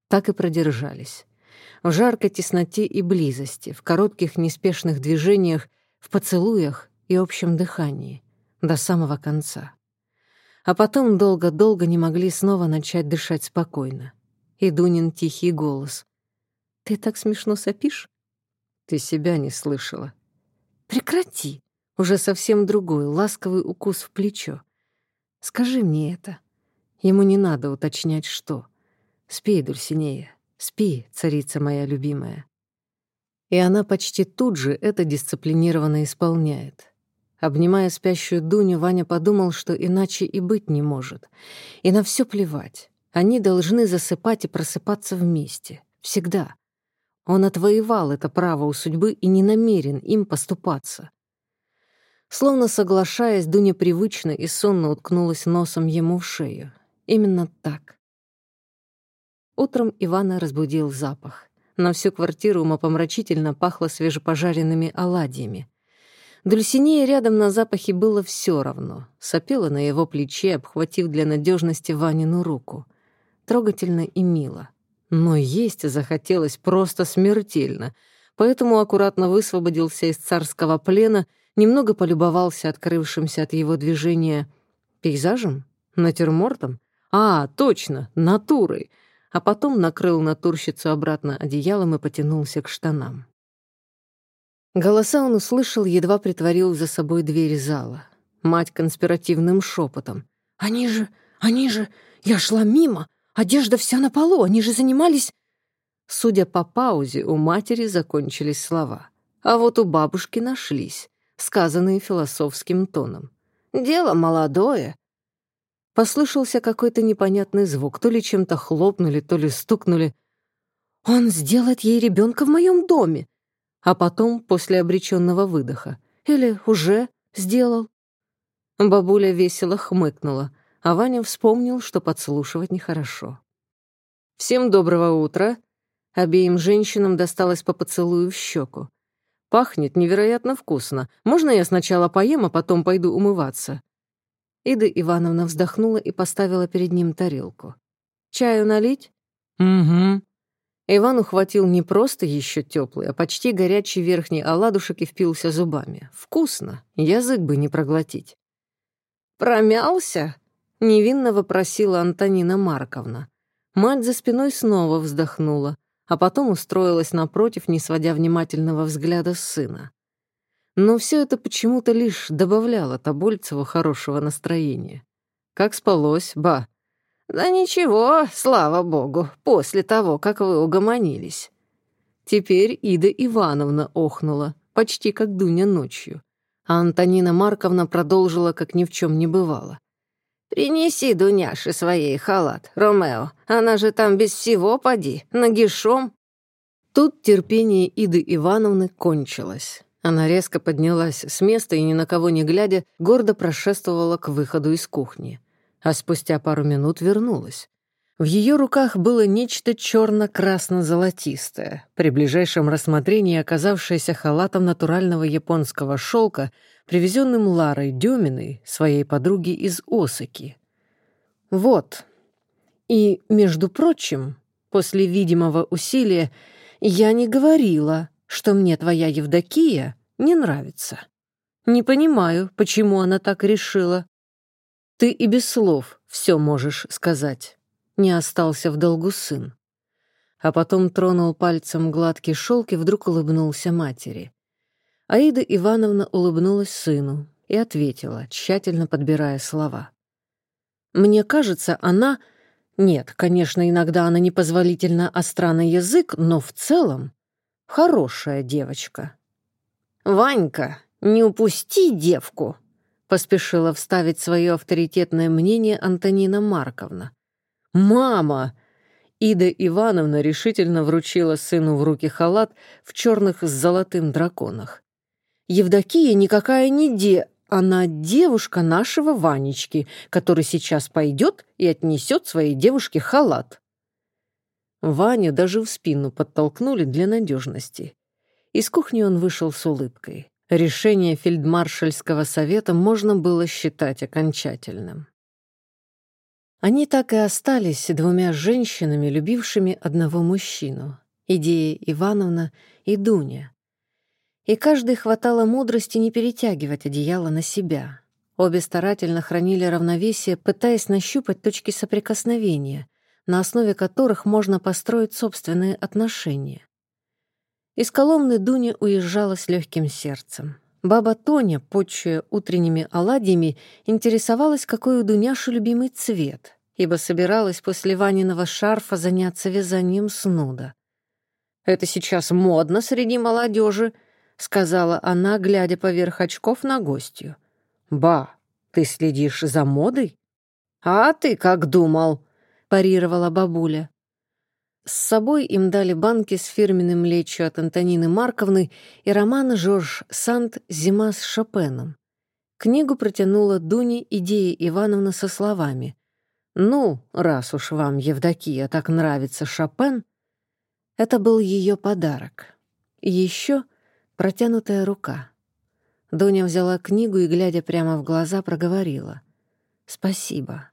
A: Так и продержались. В жаркой тесноте и близости, в коротких неспешных движениях, в поцелуях и общем дыхании, до самого конца. А потом долго-долго не могли снова начать дышать спокойно и Дунин тихий голос. «Ты так смешно сопишь?» «Ты себя не слышала». «Прекрати!» Уже совсем другой, ласковый укус в плечо. «Скажи мне это». Ему не надо уточнять, что. «Спи, Дульсинея, спи, царица моя любимая». И она почти тут же это дисциплинированно исполняет. Обнимая спящую Дуню, Ваня подумал, что иначе и быть не может. И на все плевать. Они должны засыпать и просыпаться вместе. Всегда. Он отвоевал это право у судьбы и не намерен им поступаться. Словно соглашаясь, Дуня привычно и сонно уткнулась носом ему в шею. Именно так. Утром Ивана разбудил запах. На всю квартиру умопомрачительно пахло свежепожаренными оладьями. Дульсинея рядом на запахе было все равно. Сопела на его плече, обхватив для надежности Ванину руку — трогательно и мило. Но есть захотелось просто смертельно, поэтому аккуратно высвободился из царского плена, немного полюбовался открывшимся от его движения пейзажем, натюрмортом, а, точно, натурой, а потом накрыл натурщицу обратно одеялом и потянулся к штанам. Голоса он услышал, едва притворил за собой дверь зала. Мать конспиративным шепотом.
C: «Они же, они же, я шла мимо, Одежда вся на полу, они же занимались...»
A: Судя по паузе, у матери закончились слова. А вот у бабушки нашлись, сказанные философским тоном. «Дело молодое». Послышался какой-то непонятный звук, то ли чем-то хлопнули, то ли стукнули.
C: «Он сделает ей ребенка в моем доме!»
A: А потом, после обреченного выдоха. «Или уже сделал?» Бабуля весело хмыкнула — а Ваня вспомнил, что подслушивать нехорошо. «Всем доброго утра!» Обеим женщинам досталось по поцелую в щеку. «Пахнет невероятно вкусно. Можно я сначала поем, а потом пойду умываться?» Ида Ивановна вздохнула и поставила перед ним тарелку. «Чаю налить?»
B: «Угу».
A: Иван ухватил не просто еще теплый, а почти горячий верхний оладушек и впился зубами. «Вкусно, язык бы не проглотить».
B: «Промялся?»
A: — невинно вопросила Антонина Марковна. Мать за спиной снова вздохнула, а потом устроилась напротив, не сводя внимательного взгляда с сына. Но все это почему-то лишь добавляло Тобольцеву хорошего настроения. «Как спалось, ба?»
B: «Да ничего, слава богу, после того, как вы угомонились».
A: Теперь Ида Ивановна охнула, почти как Дуня ночью. А Антонина Марковна продолжила, как ни в чем не бывало.
B: «Принеси Дуняше своей халат, Ромео. Она же там без всего поди, нагишом».
A: Тут терпение Иды Ивановны кончилось. Она резко поднялась с места и, ни на кого не глядя, гордо прошествовала к выходу из кухни. А спустя пару минут вернулась. В ее руках было нечто черно-красно-золотистое, при ближайшем рассмотрении оказавшееся халатом натурального японского шелка, привезенным Ларой Деминой, своей подруги из Осаки. Вот. И, между прочим, после видимого усилия, я не говорила, что мне твоя Евдокия не нравится. Не понимаю, почему она так решила. Ты и без слов все можешь сказать. Не остался в долгу сын. А потом тронул пальцем гладкий шелк и вдруг улыбнулся матери. Аида Ивановна улыбнулась сыну и ответила, тщательно подбирая слова. «Мне кажется, она...» Нет, конечно, иногда она непозволительно остра на язык, но в целом хорошая девочка.
B: «Ванька, не упусти девку!» — поспешила вставить свое авторитетное мнение Антонина Марковна.
A: «Мама!» Ида Ивановна решительно вручила сыну в руки халат в черных с золотым драконах. «Евдокия никакая не де, она девушка нашего Ванечки, который сейчас пойдет и отнесет своей девушке халат». Ваню даже в спину подтолкнули для надежности. Из кухни он вышел с улыбкой. Решение фельдмаршальского совета можно было считать окончательным. Они так и остались двумя женщинами, любившими одного мужчину — Идея Ивановна и Дуня. И каждой хватало мудрости не перетягивать одеяло на себя. Обе старательно хранили равновесие, пытаясь нащупать точки соприкосновения, на основе которых можно построить собственные отношения. Из Коломны Дуня уезжала с легким сердцем. Баба Тоня, почуя утренними оладьями, интересовалась, какой у Дуняши любимый цвет, ибо собиралась после Ваниного шарфа заняться вязанием снуда. «Это сейчас модно среди молодежи», — сказала она, глядя поверх очков на гостью. «Ба, ты следишь за модой?»
B: «А ты как думал?» — парировала бабуля.
A: С собой им дали банки с фирменным лечью от Антонины Марковны и романа Жорж Санд «Зима с Шопеном». Книгу протянула Дуне идея Ивановна со словами «Ну, раз уж вам, Евдокия, так нравится Шопен», это был ее подарок. Еще протянутая рука. Дуня взяла книгу и, глядя прямо в глаза, проговорила «Спасибо».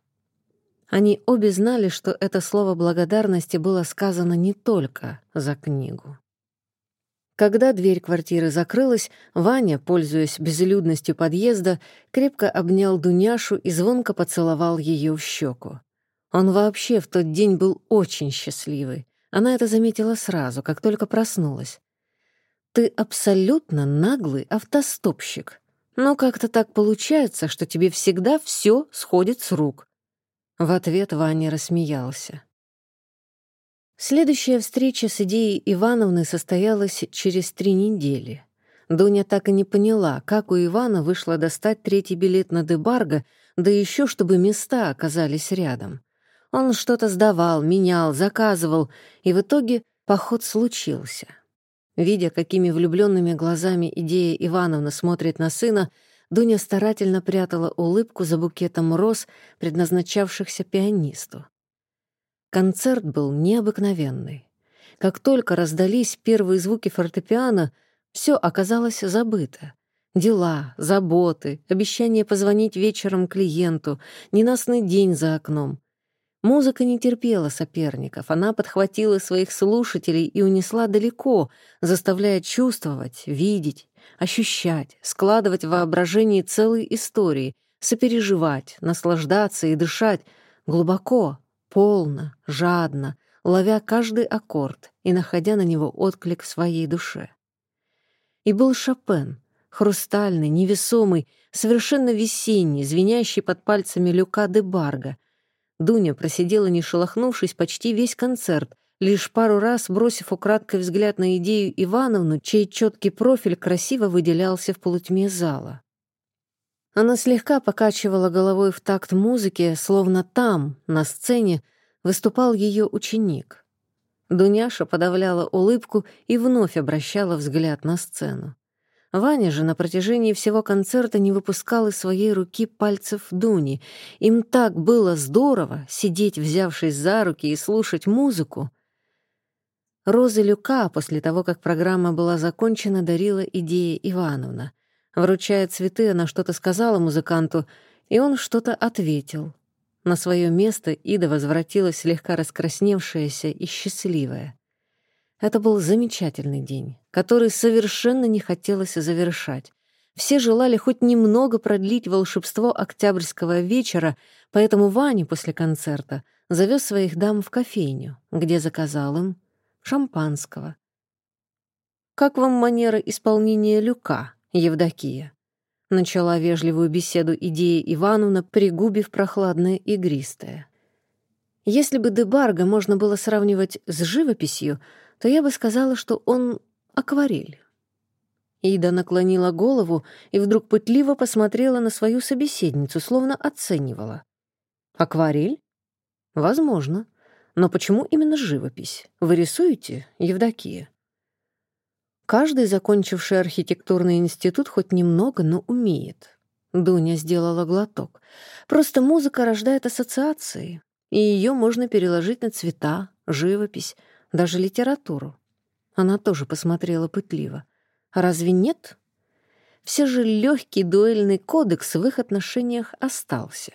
A: Они обе знали, что это слово благодарности было сказано не только за книгу. Когда дверь квартиры закрылась, Ваня, пользуясь безлюдностью подъезда, крепко обнял Дуняшу и звонко поцеловал ее в щеку. Он вообще в тот день был очень счастливый. Она это заметила сразу, как только проснулась. «Ты абсолютно наглый автостопщик. Но как-то так получается, что тебе всегда все сходит с рук. В ответ Ваня рассмеялся. Следующая встреча с идеей Ивановны состоялась через три недели. Дуня так и не поняла, как у Ивана вышло достать третий билет на Дебарго, да еще чтобы места оказались рядом. Он что-то сдавал, менял, заказывал, и в итоге поход случился. Видя, какими влюбленными глазами идея Ивановна смотрит на сына, Дуня старательно прятала улыбку за букетом роз, предназначавшихся пианисту. Концерт был необыкновенный. Как только раздались первые звуки фортепиано, все оказалось забыто. Дела, заботы, обещание позвонить вечером клиенту, ненастный день за окном. Музыка не терпела соперников, она подхватила своих слушателей и унесла далеко, заставляя чувствовать, видеть, ощущать, складывать в воображении целые истории, сопереживать, наслаждаться и дышать глубоко, полно, жадно, ловя каждый аккорд и находя на него отклик в своей душе. И был Шопен, хрустальный, невесомый, совершенно весенний, звенящий под пальцами Люка де Барга. Дуня просидела, не шелохнувшись, почти весь концерт, лишь пару раз бросив украдкой взгляд на идею Ивановну, чей четкий профиль красиво выделялся в полутьме зала. Она слегка покачивала головой в такт музыки, словно там, на сцене, выступал ее ученик. Дуняша подавляла улыбку и вновь обращала взгляд на сцену. Ваня же на протяжении всего концерта не выпускал из своей руки пальцев Дуни. Им так было здорово сидеть, взявшись за руки, и слушать музыку. Розы Люка после того, как программа была закончена, дарила идея Ивановна. Вручая цветы, она что-то сказала музыканту, и он что-то ответил. На свое место Ида возвратилась слегка раскрасневшаяся и счастливая. Это был замечательный день, который совершенно не хотелось завершать. Все желали хоть немного продлить волшебство октябрьского вечера, поэтому Ваня после концерта завез своих дам в кофейню, где заказал им шампанского. «Как вам манера исполнения люка, Евдокия?» Начала вежливую беседу идея Ивановна, пригубив прохладное игристое. Если бы Дебарга можно было сравнивать с живописью, то я бы сказала, что он акварель. Ида наклонила голову и вдруг пытливо посмотрела на свою собеседницу, словно оценивала. «Акварель? Возможно. Но почему именно живопись? Вы рисуете, Евдокия?» Каждый, закончивший архитектурный институт, хоть немного, но умеет. Дуня сделала глоток. Просто музыка рождает ассоциации, и ее можно переложить на цвета, живопись, даже литературу. Она тоже посмотрела пытливо. А разве нет? Все же легкий дуэльный кодекс в их отношениях остался.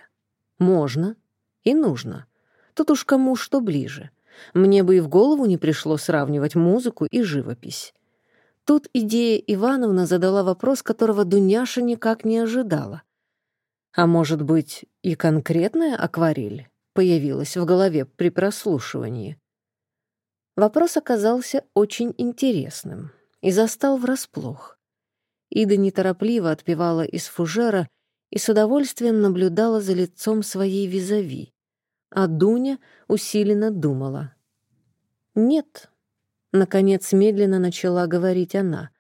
A: Можно и нужно. Тут уж кому что ближе. Мне бы и в голову не пришло сравнивать музыку и живопись. Тут идея Ивановна задала вопрос, которого Дуняша никак не ожидала. А может быть, и конкретная акварель появилась в голове при прослушивании? Вопрос оказался очень интересным и застал врасплох. Ида неторопливо отпевала из фужера и с удовольствием наблюдала за лицом своей визави, а Дуня усиленно думала. «Нет, Наконец, медленно начала говорить она.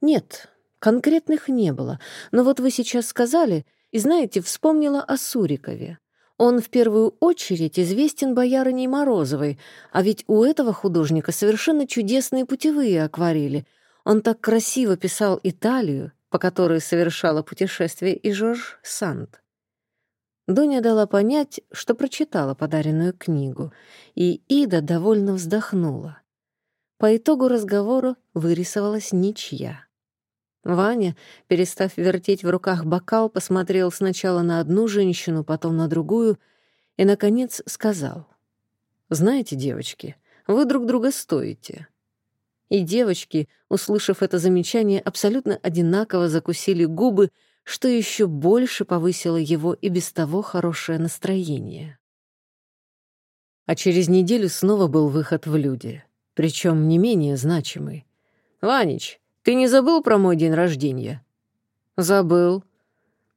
A: «Нет, конкретных не было. Но вот вы сейчас сказали, и, знаете, вспомнила о Сурикове. Он в первую очередь известен боярыней Морозовой, а ведь у этого художника совершенно чудесные путевые акварели. Он так красиво писал Италию, по которой совершала путешествие и Жорж Санд. Дуня дала понять, что прочитала подаренную книгу, и Ида довольно вздохнула. По итогу разговора вырисовалась ничья. Ваня, перестав вертеть в руках бокал, посмотрел сначала на одну женщину, потом на другую и, наконец, сказал. «Знаете, девочки, вы друг друга стоите». И девочки, услышав это замечание, абсолютно одинаково закусили губы, что еще больше повысило его и без того хорошее настроение. А через неделю снова был выход в люди — причем не менее значимый. «Ванич, ты не забыл про мой день рождения?» «Забыл».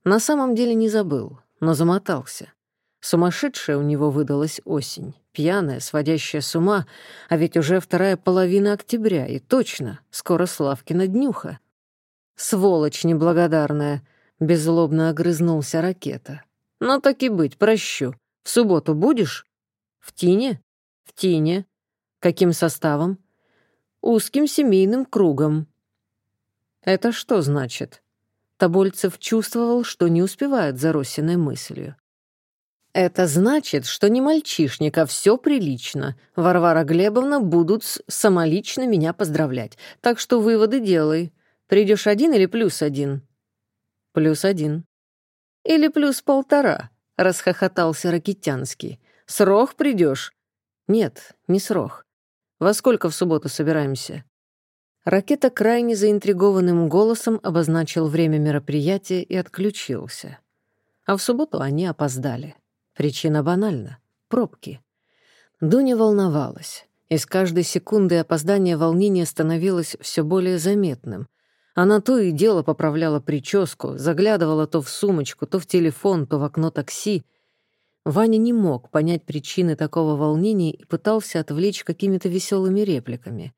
A: На самом деле не забыл, но замотался. Сумасшедшая у него выдалась осень, пьяная, сводящая с ума, а ведь уже вторая половина октября, и точно, скоро Славкина днюха. «Сволочь неблагодарная!» — беззлобно огрызнулся ракета. «Ну так и быть, прощу. В субботу будешь?» «В Тине?» «В Тине. Каким составом? Узким семейным кругом. Это что значит? Тобольцев чувствовал, что не успевает за Росиной мыслью. Это значит, что не мальчишник, а все прилично. Варвара Глебовна будут самолично меня поздравлять. Так что выводы делай. Придешь один или плюс один? Плюс один.
B: Или плюс полтора, расхохотался Ракитянский. Срох придешь?
A: Нет, не срох. Во сколько в субботу собираемся? Ракета крайне заинтригованным голосом обозначил время мероприятия и отключился. А в субботу они опоздали. Причина банальна — пробки. Дуня волновалась, и с каждой секунды опоздания волнение становилось все более заметным. Она то и дело поправляла прическу, заглядывала то в сумочку, то в телефон, то в окно такси. Ваня не мог понять причины такого волнения и пытался отвлечь какими-то веселыми репликами.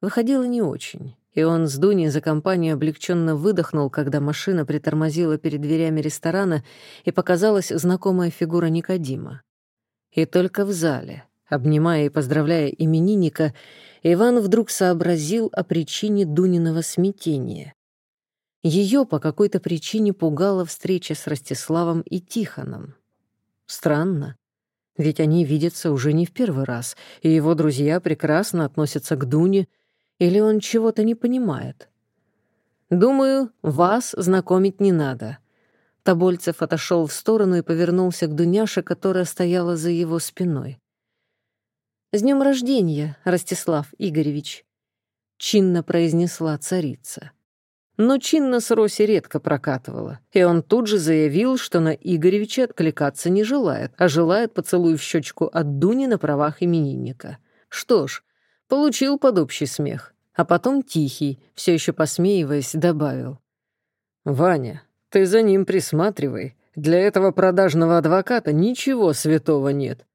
A: Выходило не очень, и он с Дуней за компанию облегченно выдохнул, когда машина притормозила перед дверями ресторана и показалась знакомая фигура Никодима. И только в зале, обнимая и поздравляя именинника, Иван вдруг сообразил о причине Дуниного смятения. Ее по какой-то причине пугала встреча с Ростиславом и Тихоном. Странно, ведь они видятся уже не в первый раз, и его друзья прекрасно относятся к Дуне, или он чего-то не понимает. «Думаю, вас знакомить не надо». Тобольцев отошел в сторону и повернулся к Дуняше, которая стояла за его спиной. «С днем рождения, Ростислав Игоревич!» — чинно произнесла царица. Но чинно с Роси редко прокатывала, и он тут же заявил, что на Игоревича откликаться не желает, а желает поцелуй в щечку от Дуни на правах именинника. Что ж, получил под общий смех, а потом тихий, все еще посмеиваясь, добавил. «Ваня, ты за ним присматривай. Для этого продажного адвоката ничего святого нет.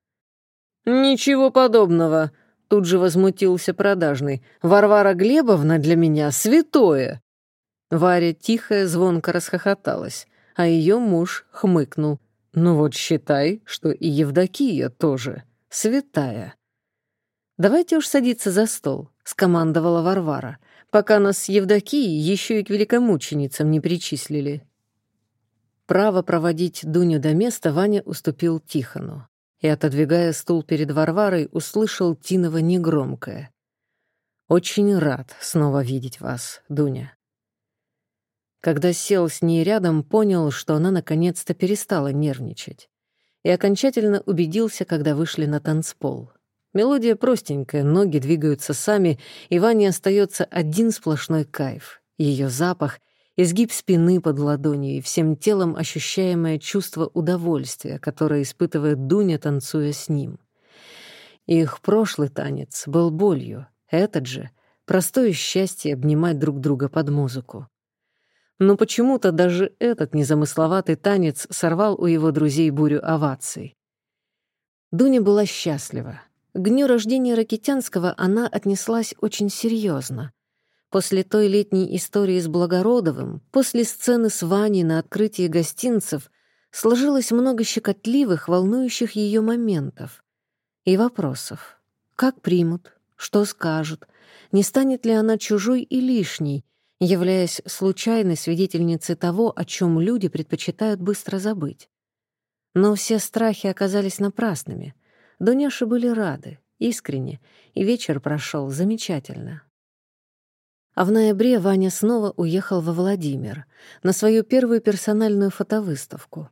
A: «Ничего подобного», — тут же возмутился продажный. «Варвара Глебовна для меня святое». Варя тихо, звонко расхохоталась, а ее муж хмыкнул. «Ну вот считай, что и Евдокия тоже святая». «Давайте уж садиться за стол», — скомандовала Варвара, «пока нас с Евдокией еще и к великомученицам не причислили». Право проводить Дуню до места Ваня уступил Тихону и, отодвигая стул перед Варварой, услышал Тинова негромкое. «Очень рад снова видеть вас, Дуня». Когда сел с ней рядом, понял, что она наконец-то перестала нервничать. И окончательно убедился, когда вышли на танцпол. Мелодия простенькая, ноги двигаются сами, и Ване остается один сплошной кайф. Ее запах — изгиб спины под ладонью и всем телом ощущаемое чувство удовольствия, которое испытывает Дуня, танцуя с ним. Их прошлый танец был болью, этот же — простое счастье обнимать друг друга под музыку. Но почему-то даже этот незамысловатый танец сорвал у его друзей бурю оваций. Дуня была счастлива. К дню рождения Ракитянского она отнеслась очень серьезно — После той летней истории с Благородовым, после сцены с Ваней на открытии гостинцев, сложилось много щекотливых, волнующих ее моментов и вопросов. Как примут? Что скажут? Не станет ли она чужой и лишней, являясь случайной свидетельницей того, о чем люди предпочитают быстро забыть? Но все страхи оказались напрасными. Дуняши были рады, искренне, и вечер прошел замечательно. А в ноябре Ваня снова уехал во Владимир на свою первую персональную фотовыставку.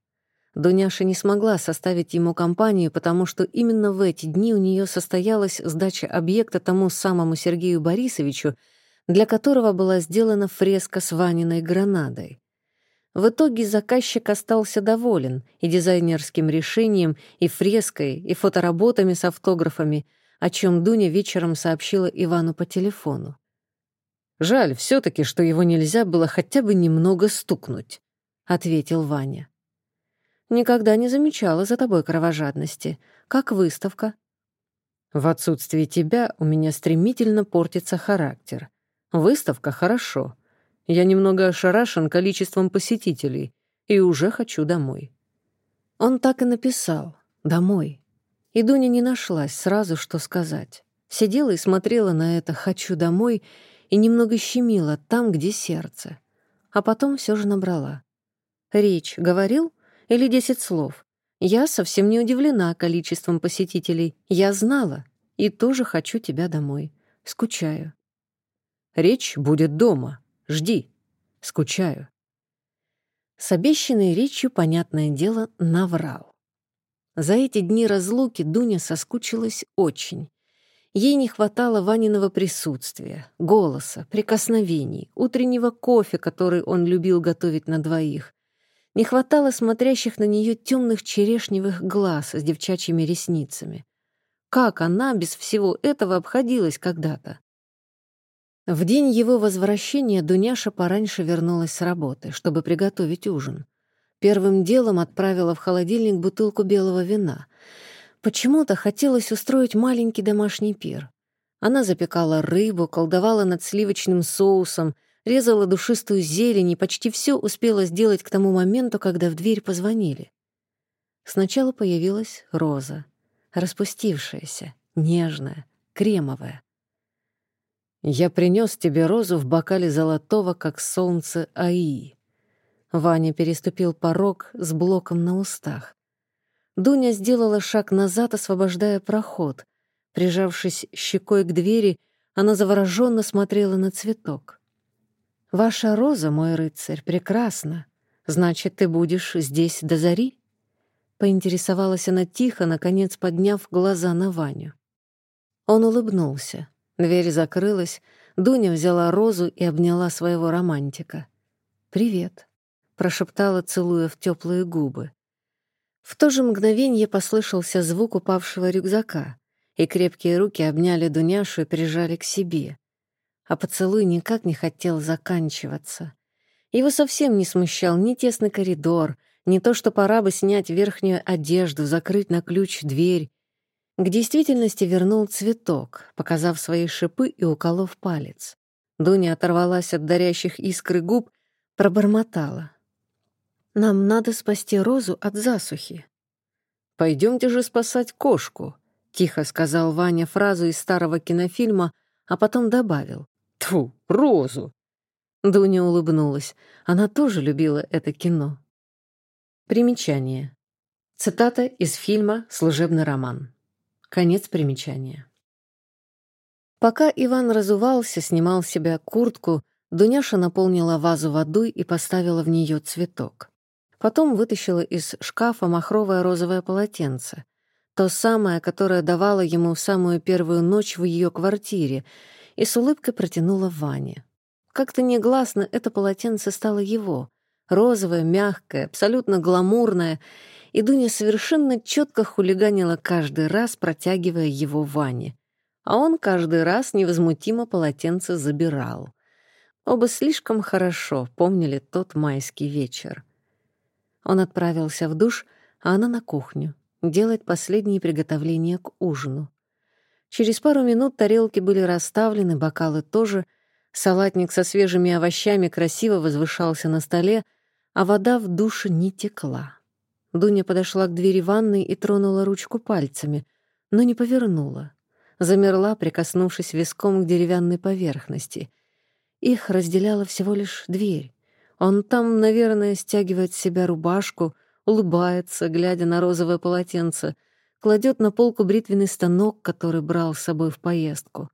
A: Дуняша не смогла составить ему компанию, потому что именно в эти дни у нее состоялась сдача объекта тому самому Сергею Борисовичу, для которого была сделана фреска с Ваниной гранадой. В итоге заказчик остался доволен и дизайнерским решением, и фреской, и фотоработами с автографами, о чем Дуня вечером сообщила Ивану по телефону. Жаль все таки что его нельзя было хотя бы немного стукнуть», — ответил Ваня. «Никогда не замечала за тобой кровожадности. Как выставка?» «В отсутствие тебя у меня стремительно портится характер. Выставка — хорошо. Я немного ошарашен количеством посетителей и уже хочу домой». Он так и написал «домой». И Дуня не нашлась сразу, что сказать. Сидела и смотрела на это «хочу домой» и немного щемила там, где сердце. А потом все же набрала. «Речь говорил? Или десять слов? Я совсем не удивлена количеством посетителей. Я знала. И тоже хочу тебя домой. Скучаю». «Речь будет дома. Жди. Скучаю». С обещанной речью, понятное дело, наврал. За эти дни разлуки Дуня соскучилась очень. Ей не хватало Ваниного присутствия, голоса, прикосновений, утреннего кофе, который он любил готовить на двоих. Не хватало смотрящих на нее темных черешневых глаз с девчачьими ресницами. Как она без всего этого обходилась когда-то? В день его возвращения Дуняша пораньше вернулась с работы, чтобы приготовить ужин. Первым делом отправила в холодильник бутылку белого вина. Почему-то хотелось устроить маленький домашний пир. Она запекала рыбу, колдовала над сливочным соусом, резала душистую зелень и почти все успела сделать к тому моменту, когда в дверь позвонили. Сначала появилась роза, распустившаяся, нежная, кремовая. «Я принес тебе розу в бокале золотого, как солнце Аи». Ваня переступил порог с блоком на устах. Дуня сделала шаг назад, освобождая проход. Прижавшись щекой к двери, она завороженно смотрела на цветок. «Ваша роза, мой рыцарь, прекрасна. Значит, ты будешь здесь до зари?» Поинтересовалась она тихо, наконец подняв глаза на Ваню. Он улыбнулся. Дверь закрылась, Дуня взяла розу и обняла своего романтика. «Привет», — прошептала, целуя в теплые губы. В то же мгновение послышался звук упавшего рюкзака, и крепкие руки обняли Дуняшу и прижали к себе. А поцелуй никак не хотел заканчиваться. Его совсем не смущал ни тесный коридор, ни то, что пора бы снять верхнюю одежду, закрыть на ключ дверь, к действительности вернул цветок, показав свои шипы и уколов палец. Дуня оторвалась от дарящих искры губ, пробормотала. «Нам надо спасти Розу от засухи». «Пойдемте же спасать кошку», — тихо сказал Ваня фразу из старого кинофильма, а потом добавил. «Тьфу, Розу!» Дуня улыбнулась. Она тоже любила это кино. Примечание. Цитата из фильма «Служебный роман». Конец примечания. Пока Иван разувался, снимал с себя куртку, Дуняша наполнила вазу водой и поставила в нее цветок. Потом вытащила из шкафа махровое розовое полотенце. То самое, которое давала ему в самую первую ночь в ее квартире, и с улыбкой протянула Ване. Как-то негласно это полотенце стало его. Розовое, мягкое, абсолютно гламурное — и Дуня совершенно четко хулиганила каждый раз, протягивая его Ване. А он каждый раз невозмутимо полотенце забирал. Оба слишком хорошо помнили тот майский вечер. Он отправился в душ, а она на кухню, делать последние приготовления к ужину. Через пару минут тарелки были расставлены, бокалы тоже, салатник со свежими овощами красиво возвышался на столе, а вода в душе не текла. Дуня подошла к двери ванной и тронула ручку пальцами, но не повернула. Замерла, прикоснувшись виском к деревянной поверхности. Их разделяла всего лишь дверь. Он там, наверное, стягивает с себя рубашку, улыбается, глядя на розовое полотенце, кладет на полку бритвенный станок, который брал с собой в поездку.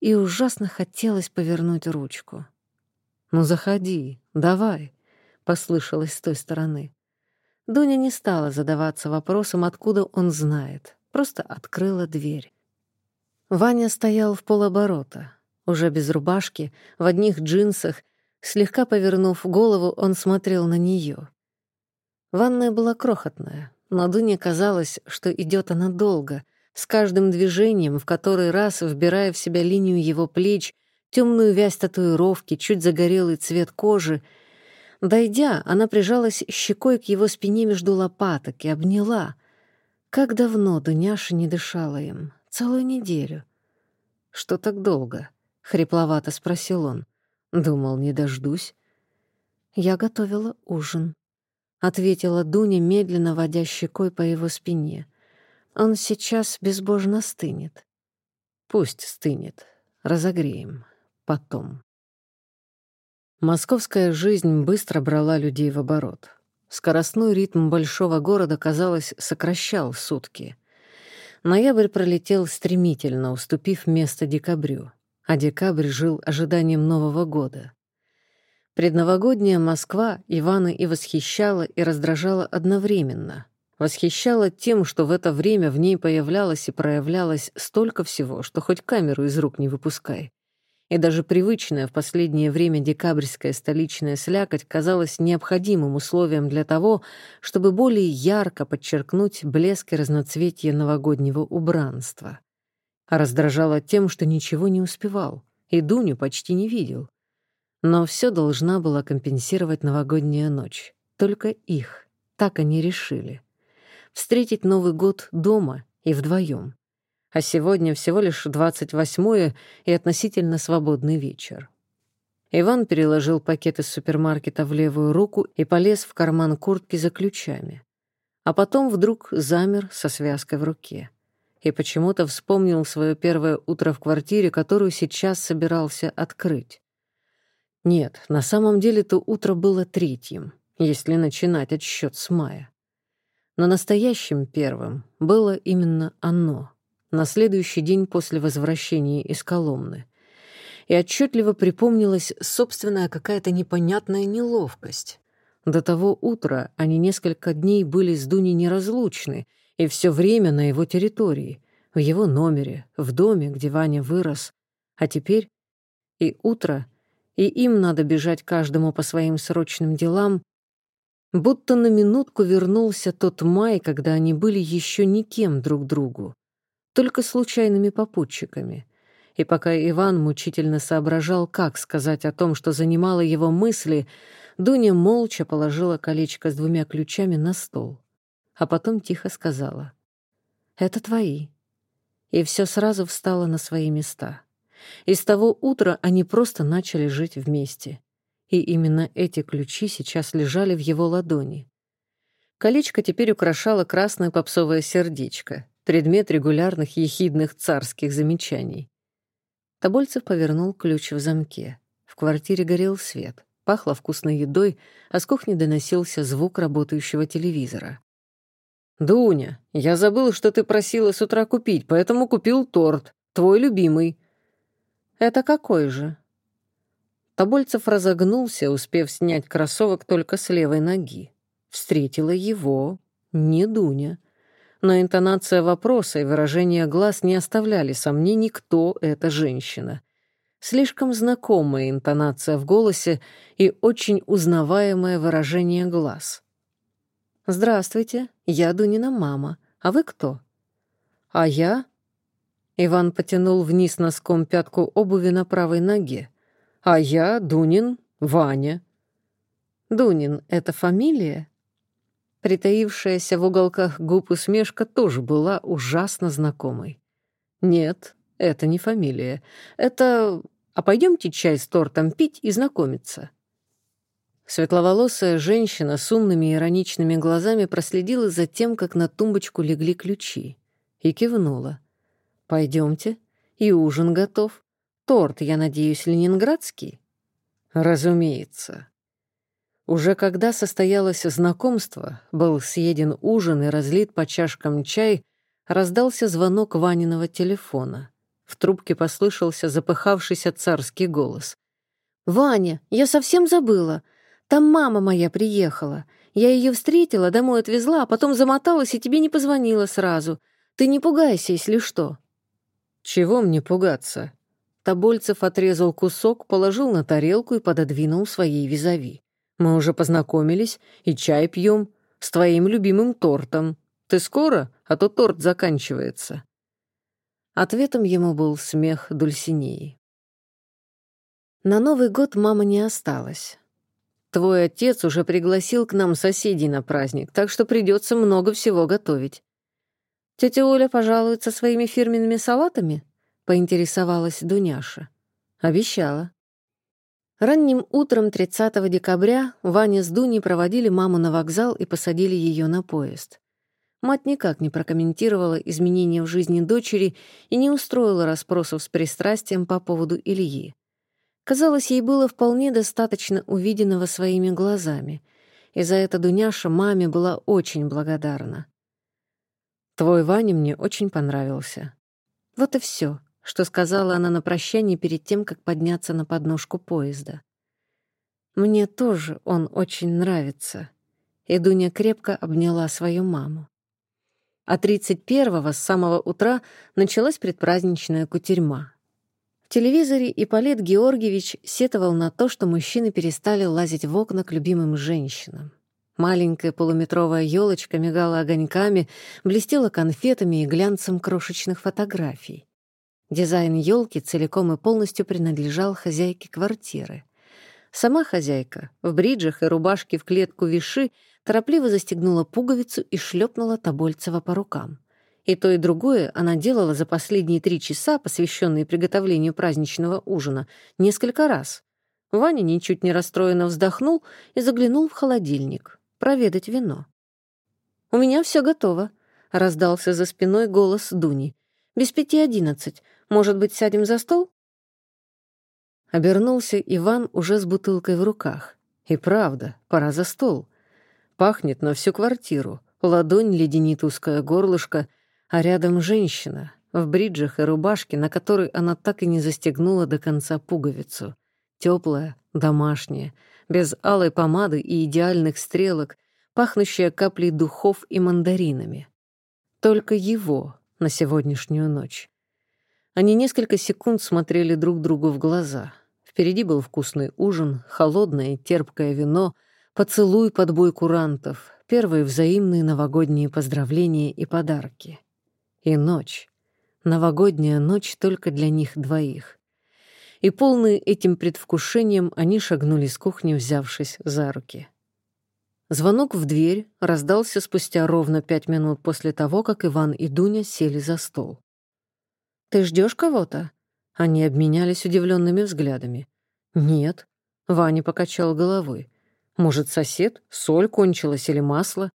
A: И ужасно хотелось повернуть ручку. «Ну, заходи, давай», — послышалось с той стороны. Дуня не стала задаваться вопросом, откуда он знает, просто открыла дверь. Ваня стоял в полоборота, уже без рубашки, в одних джинсах, слегка повернув голову, он смотрел на нее. Ванная была крохотная, но Дуне казалось, что идет она долго, с каждым движением, в который раз вбирая в себя линию его плеч, темную вязь татуировки, чуть загорелый цвет кожи — Дойдя, она прижалась щекой к его спине между лопаток и обняла. Как давно Дуняша не дышала им? Целую неделю. «Что так долго?» — хрипловато спросил он. «Думал, не дождусь». «Я готовила ужин», — ответила Дуня, медленно водя щекой по его спине. «Он сейчас безбожно стынет». «Пусть стынет. Разогреем. Потом». Московская жизнь быстро брала людей в оборот. Скоростной ритм большого города, казалось, сокращал сутки. Ноябрь пролетел стремительно, уступив место декабрю, а декабрь жил ожиданием Нового года. Предновогодняя Москва Ивана и восхищала, и раздражала одновременно. Восхищала тем, что в это время в ней появлялось и проявлялось столько всего, что хоть камеру из рук не выпускай. И даже привычная в последнее время декабрьская столичная слякоть казалась необходимым условием для того, чтобы более ярко подчеркнуть блеск и разноцветие новогоднего убранства. А раздражала тем, что ничего не успевал, и Дуню почти не видел. Но все должна была компенсировать новогодняя ночь. Только их. Так они решили встретить Новый год дома и вдвоем. А сегодня всего лишь 28-е и относительно свободный вечер. Иван переложил пакет из супермаркета в левую руку и полез в карман куртки за ключами. А потом вдруг замер со связкой в руке. И почему-то вспомнил свое первое утро в квартире, которую сейчас собирался открыть. Нет, на самом деле то утро было третьим, если начинать отсчет с мая. Но настоящим первым было именно оно, на следующий день после возвращения из Коломны. И отчетливо припомнилась собственная какая-то непонятная неловкость. До того утра они несколько дней были с Дуней неразлучны, и все время на его территории, в его номере, в доме, где Ваня вырос. А теперь и утро, и им надо бежать каждому по своим срочным делам, Будто на минутку вернулся тот май, когда они были еще никем друг другу, только случайными попутчиками. И пока Иван мучительно соображал, как сказать о том, что занимало его мысли, Дуня молча положила колечко с двумя ключами на стол, а потом тихо сказала «Это твои». И все сразу встало на свои места. И с того утра они просто начали жить вместе и именно эти ключи сейчас лежали в его ладони. Колечко теперь украшало красное попсовое сердечко, предмет регулярных ехидных царских замечаний. Тобольцев повернул ключ в замке. В квартире горел свет, пахло вкусной едой, а с кухни доносился звук работающего телевизора. «Дуня, я забыл, что ты просила с утра купить, поэтому купил торт, твой любимый». «Это какой же?» Тобольцев разогнулся, успев снять кроссовок только с левой ноги. Встретила его не Дуня. Но интонация вопроса и выражение глаз не оставляли сомнений, кто эта женщина. Слишком знакомая интонация в голосе и очень узнаваемое выражение глаз. «Здравствуйте, я Дунина мама. А вы кто?» «А я?» Иван потянул вниз носком пятку обуви на правой ноге. А я Дунин Ваня. Дунин — это фамилия? Притаившаяся в уголках губ усмешка тоже была ужасно знакомой. Нет, это не фамилия. Это... А пойдемте чай с тортом пить и знакомиться. Светловолосая женщина с умными ироничными глазами проследила за тем, как на тумбочку легли ключи, и кивнула. «Пойдемте, и ужин готов. Торт, я надеюсь, ленинградский? Разумеется. Уже когда состоялось знакомство, был съеден ужин и разлит по чашкам чай, раздался звонок Ваниного телефона. В трубке послышался запыхавшийся царский голос. «Ваня, я совсем забыла. Там мама моя приехала. Я ее встретила, домой отвезла, а потом замоталась и тебе не позвонила сразу. Ты не пугайся, если что». «Чего мне пугаться?» Тобольцев отрезал кусок, положил на тарелку и пододвинул своей визави. «Мы уже познакомились и чай пьем с твоим любимым тортом. Ты скоро, а то торт заканчивается». Ответом ему был смех Дульсинеи. На Новый год мама не осталась. Твой отец уже пригласил к нам соседей на праздник, так что придется много всего готовить. Тетя Оля пожалуется своими фирменными салатами? поинтересовалась Дуняша. Обещала. Ранним утром 30 декабря Ваня с Дуней проводили маму на вокзал и посадили ее на поезд. Мать никак не прокомментировала изменения в жизни дочери и не устроила расспросов с пристрастием по поводу Ильи. Казалось, ей было вполне достаточно увиденного своими глазами, и за это Дуняша маме была очень благодарна. «Твой Ваня мне очень понравился». Вот и все что сказала она на прощание перед тем, как подняться на подножку поезда. Мне тоже он очень нравится. И Дуня крепко обняла свою маму. А 31-го с самого утра началась предпраздничная кутерьма. В телевизоре Ипполит Георгиевич сетовал на то, что мужчины перестали лазить в окна к любимым женщинам. Маленькая полуметровая елочка мигала огоньками, блестела конфетами и глянцем крошечных фотографий. Дизайн елки целиком и полностью принадлежал хозяйке квартиры. Сама хозяйка в бриджах и рубашке в клетку виши торопливо застегнула пуговицу и шлепнула Тобольцева по рукам. И то, и другое она делала за последние три часа, посвященные приготовлению праздничного ужина, несколько раз. Ваня ничуть не расстроенно вздохнул и заглянул в холодильник проведать вино. «У меня все готово», — раздался за спиной голос Дуни. «Без пяти одиннадцать. Может быть, сядем за стол?» Обернулся Иван уже с бутылкой в руках. И правда, пора за стол. Пахнет на всю квартиру. Ладонь леденит узкое горлышко, а рядом женщина в бриджах и рубашке, на которой она так и не застегнула до конца пуговицу. Теплая, домашняя, без алой помады и идеальных стрелок, пахнущая каплей духов и мандаринами. Только его на сегодняшнюю ночь. Они несколько секунд смотрели друг другу в глаза. Впереди был вкусный ужин, холодное терпкое вино, поцелуй под бой курантов, первые взаимные новогодние поздравления и подарки. И ночь. Новогодняя ночь только для них двоих. И полные этим предвкушением они шагнули с кухни, взявшись за руки. Звонок в дверь раздался спустя ровно пять минут после того, как Иван и Дуня сели за стол. «Ты ждешь кого-то?» Они обменялись удивленными взглядами. «Нет». Ваня покачал головой. «Может, сосед? Соль кончилась или масло?»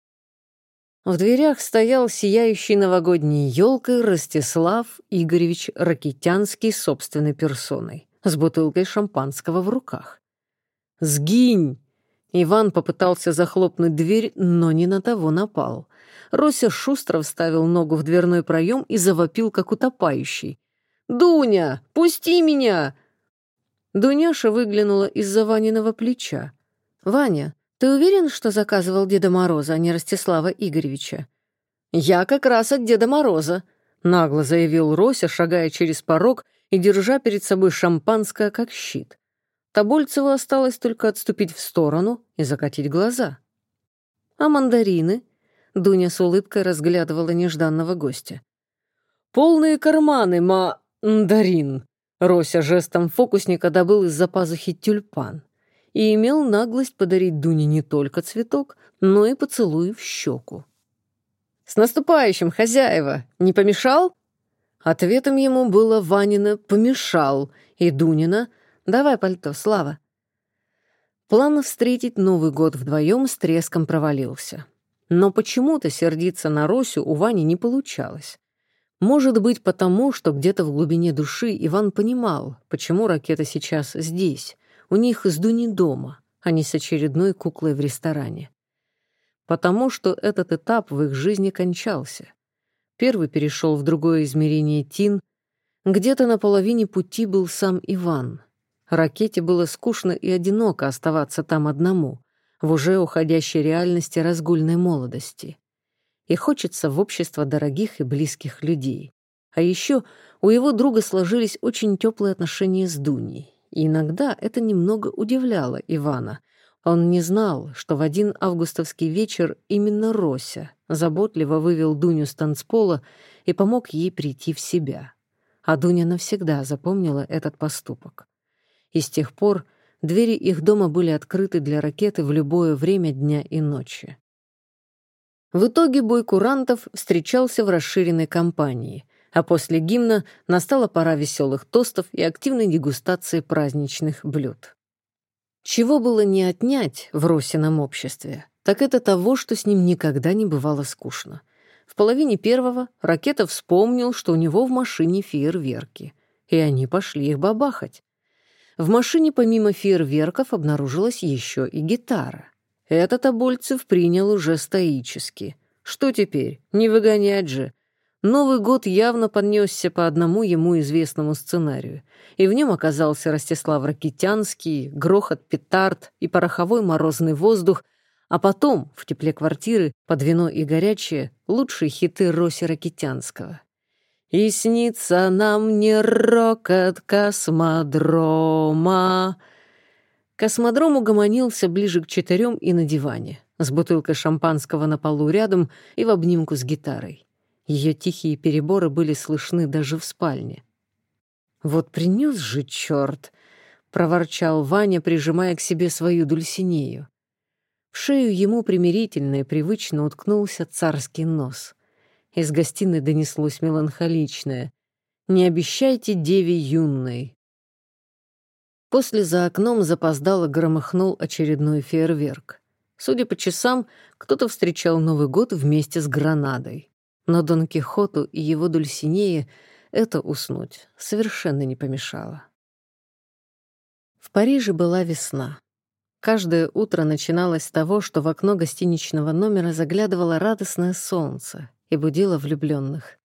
A: В дверях стоял сияющий новогодней елкой Ростислав Игоревич Ракитянский собственной персоной, с бутылкой шампанского в руках. «Сгинь!» Иван попытался захлопнуть дверь, но не на того напал. Рося шустро вставил ногу в дверной проем и завопил, как утопающий. «Дуня, пусти меня!» Дуняша выглянула из-за Ваниного плеча. «Ваня, ты уверен, что заказывал Деда Мороза, а не Ростислава Игоревича?» «Я как раз от Деда Мороза», — нагло заявил Рося, шагая через порог и держа перед собой шампанское как щит. Тобольцеву осталось только отступить в сторону и закатить глаза. «А мандарины?» Дуня с улыбкой разглядывала нежданного гостя. «Полные карманы, мандарин!» Рося жестом фокусника добыл из-за пазухи тюльпан и имел наглость подарить Дуне не только цветок, но и поцелуй в щеку. «С наступающим, хозяева! Не помешал?» Ответом ему было Ванина «помешал» и Дунина «давай пальто, Слава». План встретить Новый год вдвоем с треском провалился. Но почему-то сердиться на Росю у Вани не получалось. Может быть, потому, что где-то в глубине души Иван понимал, почему ракета сейчас здесь, у них с Дуни дома, а не с очередной куклой в ресторане. Потому что этот этап в их жизни кончался. Первый перешел в другое измерение Тин. Где-то на половине пути был сам Иван. Ракете было скучно и одиноко оставаться там одному в уже уходящей реальности разгульной молодости. И хочется в общество дорогих и близких людей. А еще у его друга сложились очень теплые отношения с Дуней. И иногда это немного удивляло Ивана. Он не знал, что в один августовский вечер именно Рося заботливо вывел Дуню с танцпола и помог ей прийти в себя. А Дуня навсегда запомнила этот поступок. И с тех пор Двери их дома были открыты для ракеты в любое время дня и ночи. В итоге бой курантов встречался в расширенной компании, а после гимна настала пора веселых тостов и активной дегустации праздничных блюд. Чего было не отнять в Росином обществе, так это того, что с ним никогда не бывало скучно. В половине первого Ракета вспомнил, что у него в машине фейерверки, и они пошли их бабахать. В машине помимо фейерверков обнаружилась еще и гитара. Этот Обольцев принял уже стоически. Что теперь? Не выгонять же. Новый год явно поднесся по одному ему известному сценарию, и в нем оказался Ростислав Ракитянский, грохот петард и пороховой морозный воздух, а потом, в тепле квартиры, под вино и горячее, лучшие хиты Роси Ракитянского. «И снится нам не рокот космодрома». Космодром угомонился ближе к четырем и на диване, с бутылкой шампанского на полу рядом и в обнимку с гитарой. Ее тихие переборы были слышны даже в спальне. «Вот принес же черт!» — проворчал Ваня, прижимая к себе свою дульсинею. В шею ему примирительно и привычно уткнулся царский нос. Из гостиной донеслось меланхоличное «Не обещайте деве юной». После за окном запоздало громыхнул очередной фейерверк. Судя по часам, кто-то встречал Новый год вместе с гранадой. Но Дон Кихоту и его Дульсинее это уснуть совершенно не помешало. В Париже была весна. Каждое утро начиналось с того, что в окно гостиничного номера заглядывало радостное солнце и будило влюбленных.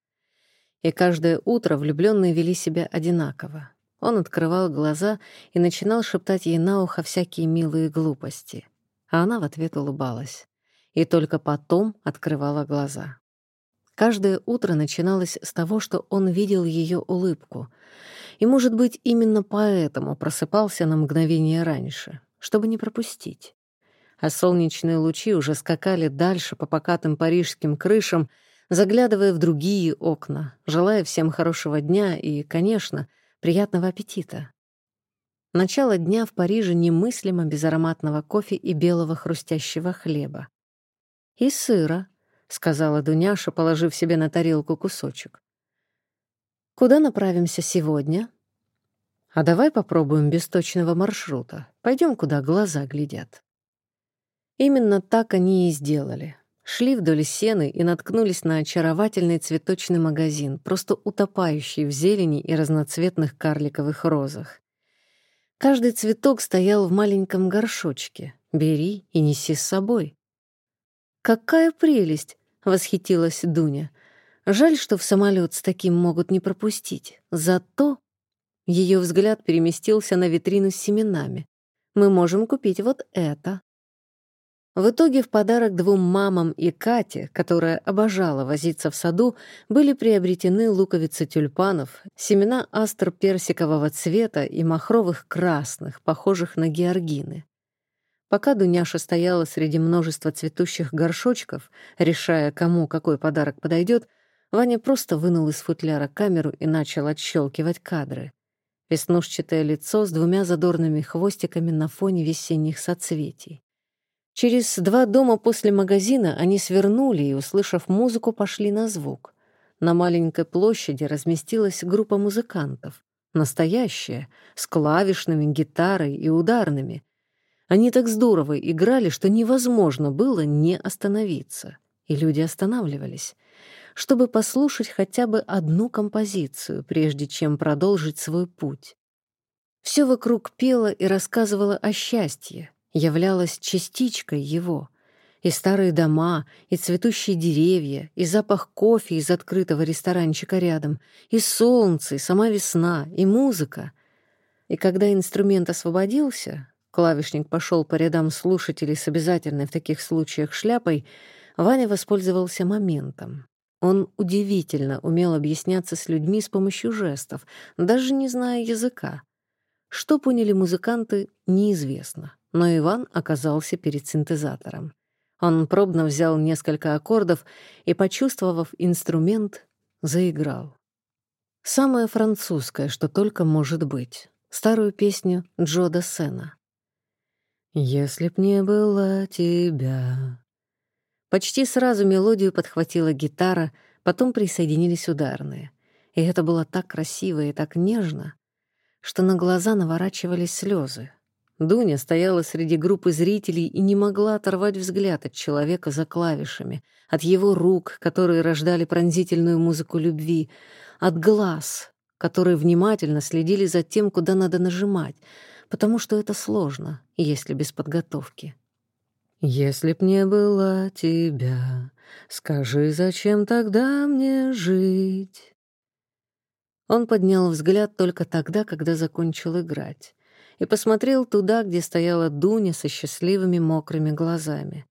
A: И каждое утро влюбленные вели себя одинаково. Он открывал глаза и начинал шептать ей на ухо всякие милые глупости. А она в ответ улыбалась. И только потом открывала глаза. Каждое утро начиналось с того, что он видел ее улыбку. И, может быть, именно поэтому просыпался на мгновение раньше, чтобы не пропустить. А солнечные лучи уже скакали дальше по покатым парижским крышам, заглядывая в другие окна, желая всем хорошего дня и, конечно, приятного аппетита. Начало дня в Париже немыслимо без ароматного кофе и белого хрустящего хлеба. И сыра —— сказала Дуняша, положив себе на тарелку кусочек. «Куда направимся сегодня?» «А давай попробуем без точного маршрута. Пойдем, куда глаза глядят». Именно так они и сделали. Шли вдоль сены и наткнулись на очаровательный цветочный магазин, просто утопающий в зелени и разноцветных карликовых розах. Каждый цветок стоял в маленьком горшочке. Бери и неси с собой. «Какая прелесть!» — восхитилась Дуня. «Жаль, что в самолет с таким могут не пропустить. Зато...» Ее взгляд переместился на витрину с семенами. «Мы можем купить вот это». В итоге в подарок двум мамам и Кате, которая обожала возиться в саду, были приобретены луковицы тюльпанов, семена астр персикового цвета и махровых красных, похожих на георгины. Пока Дуняша стояла среди множества цветущих горшочков, решая, кому какой подарок подойдет, Ваня просто вынул из футляра камеру и начал отщелкивать кадры. Веснушчатое лицо с двумя задорными хвостиками на фоне весенних соцветий. Через два дома после магазина они свернули и, услышав музыку, пошли на звук. На маленькой площади разместилась группа музыкантов. Настоящая, с клавишными, гитарой и ударными, они так здорово играли, что невозможно было не остановиться. И люди останавливались, чтобы послушать хотя бы одну композицию, прежде чем продолжить свой путь. Все вокруг пело и рассказывало о счастье, являлось частичкой его. И старые дома, и цветущие деревья, и запах кофе из открытого ресторанчика рядом, и солнце, и сама весна, и музыка. И когда инструмент освободился, Клавишник пошел по рядам слушателей с обязательной в таких случаях шляпой, Ваня воспользовался моментом. Он удивительно умел объясняться с людьми с помощью жестов, даже не зная языка. Что поняли музыканты, неизвестно, но Иван оказался перед синтезатором. Он пробно взял несколько аккордов и, почувствовав инструмент, заиграл. Самое французское, что только может быть. Старую песню Джо Сена. «Если б не было тебя...» Почти сразу мелодию подхватила гитара, потом присоединились ударные. И это было так красиво и так нежно, что на глаза наворачивались слезы. Дуня стояла среди группы зрителей и не могла оторвать взгляд от человека за клавишами, от его рук, которые рождали пронзительную музыку любви, от глаз, которые внимательно следили за тем, куда надо нажимать — потому что это сложно, если без подготовки. «Если б не было тебя, скажи, зачем тогда мне жить?» Он поднял взгляд только тогда, когда закончил играть, и посмотрел туда, где стояла Дуня со счастливыми мокрыми глазами.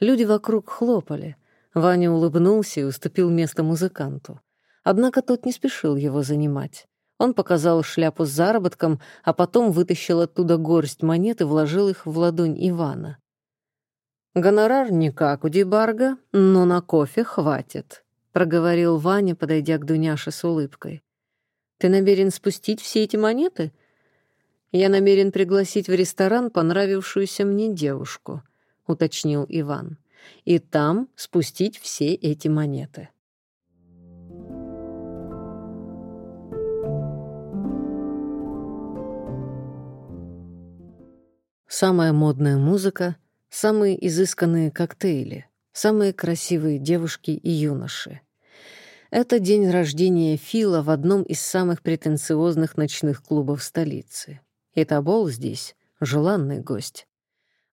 A: Люди вокруг хлопали. Ваня улыбнулся и уступил место музыканту. Однако тот не спешил его занимать. Он показал шляпу с заработком, а потом вытащил оттуда горсть монет и вложил их в ладонь Ивана. «Гонорар не как у Дебарга, но на кофе хватит», — проговорил Ваня, подойдя к Дуняше с улыбкой. «Ты намерен спустить все эти монеты?» «Я намерен пригласить в ресторан понравившуюся мне девушку», — уточнил Иван. «И там спустить все эти монеты». Самая модная музыка, самые изысканные коктейли, самые красивые девушки и юноши. Это день рождения Фила в одном из самых претенциозных ночных клубов столицы. И Табол здесь — желанный гость.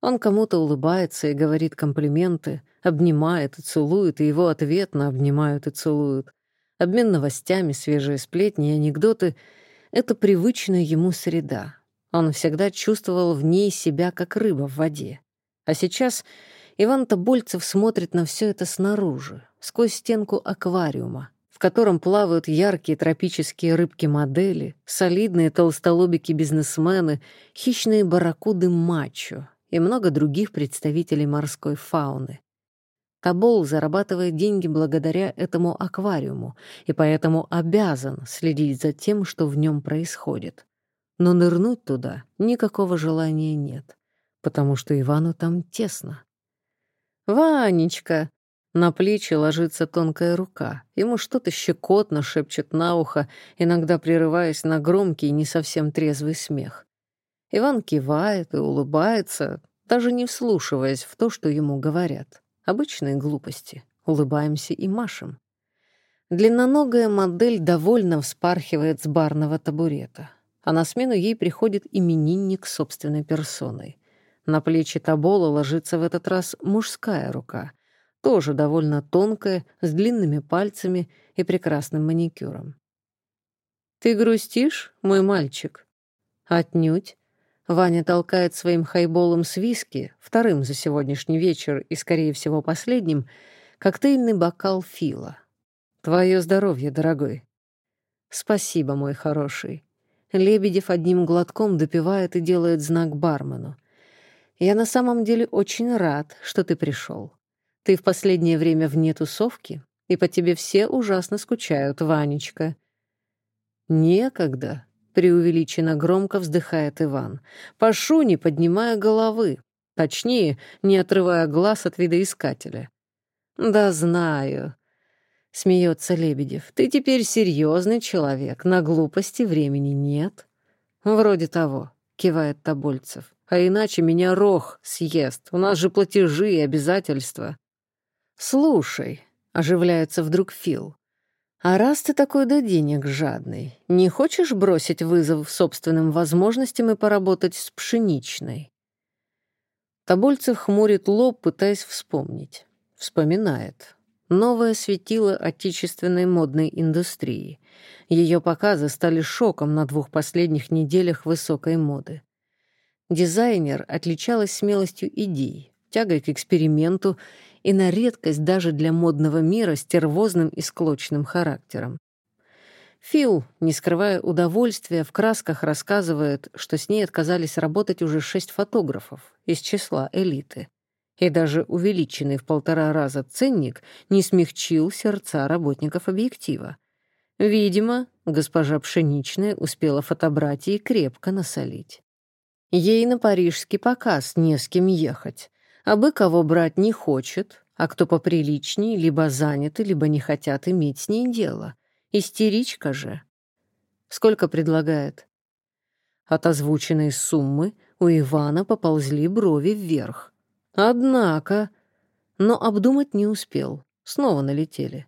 A: Он кому-то улыбается и говорит комплименты, обнимает и целует, и его ответно обнимают и целуют. Обмен новостями, свежие сплетни и анекдоты — это привычная ему среда, он всегда чувствовал в ней себя, как рыба в воде. А сейчас Иван Тобольцев смотрит на все это снаружи, сквозь стенку аквариума, в котором плавают яркие тропические рыбки-модели, солидные толстолобики-бизнесмены, хищные барракуды мачо и много других представителей морской фауны. Табол зарабатывает деньги благодаря этому аквариуму и поэтому обязан следить за тем, что в нем происходит но нырнуть туда никакого желания нет, потому что Ивану там тесно. «Ванечка!» На плечи ложится тонкая рука. Ему что-то щекотно шепчет на ухо, иногда прерываясь на громкий, не совсем трезвый смех. Иван кивает и улыбается, даже не вслушиваясь в то, что ему говорят. Обычные глупости. Улыбаемся и машем. Длинноногая модель довольно вспархивает с барного табурета а на смену ей приходит именинник собственной персоной. На плечи Табола ложится в этот раз мужская рука, тоже довольно тонкая, с длинными пальцами и прекрасным маникюром. «Ты грустишь, мой мальчик?» «Отнюдь». Ваня толкает своим хайболом с виски, вторым за сегодняшний вечер и, скорее всего, последним, коктейльный бокал Фила. «Твое здоровье, дорогой». «Спасибо, мой хороший». Лебедев одним глотком допивает и делает знак бармену. «Я на самом деле очень рад, что ты пришел. Ты в последнее время вне тусовки, и по тебе все ужасно скучают, Ванечка». «Некогда», — преувеличенно громко вздыхает Иван, «пашу, не поднимая головы, точнее, не отрывая глаз от видоискателя». «Да знаю», — смеется Лебедев. «Ты теперь серьезный человек, на глупости времени нет». «Вроде того», — кивает Тобольцев. «А иначе меня рох съест. У нас же платежи и обязательства». «Слушай», — оживляется вдруг Фил, «а раз ты такой до денег жадный, не хочешь бросить вызов собственным возможностям и поработать с пшеничной?» Тобольцев хмурит лоб, пытаясь вспомнить. Вспоминает. Новое светило отечественной модной индустрии. Ее показы стали шоком на двух последних неделях высокой моды. Дизайнер отличалась смелостью идей, тягой к эксперименту и на редкость даже для модного мира стервозным и склочным характером. Фил, не скрывая удовольствия, в красках рассказывает, что с ней отказались работать уже шесть фотографов из числа элиты и даже увеличенный в полтора раза ценник не смягчил сердца работников объектива. Видимо, госпожа Пшеничная успела фотобратье крепко насолить. Ей на парижский показ не с кем ехать, а бы кого брать не хочет, а кто поприличнее, либо заняты, либо не хотят иметь с ней дело. Истеричка же. Сколько предлагает? От озвученной суммы у Ивана поползли брови вверх. Однако... Но обдумать не успел. Снова налетели.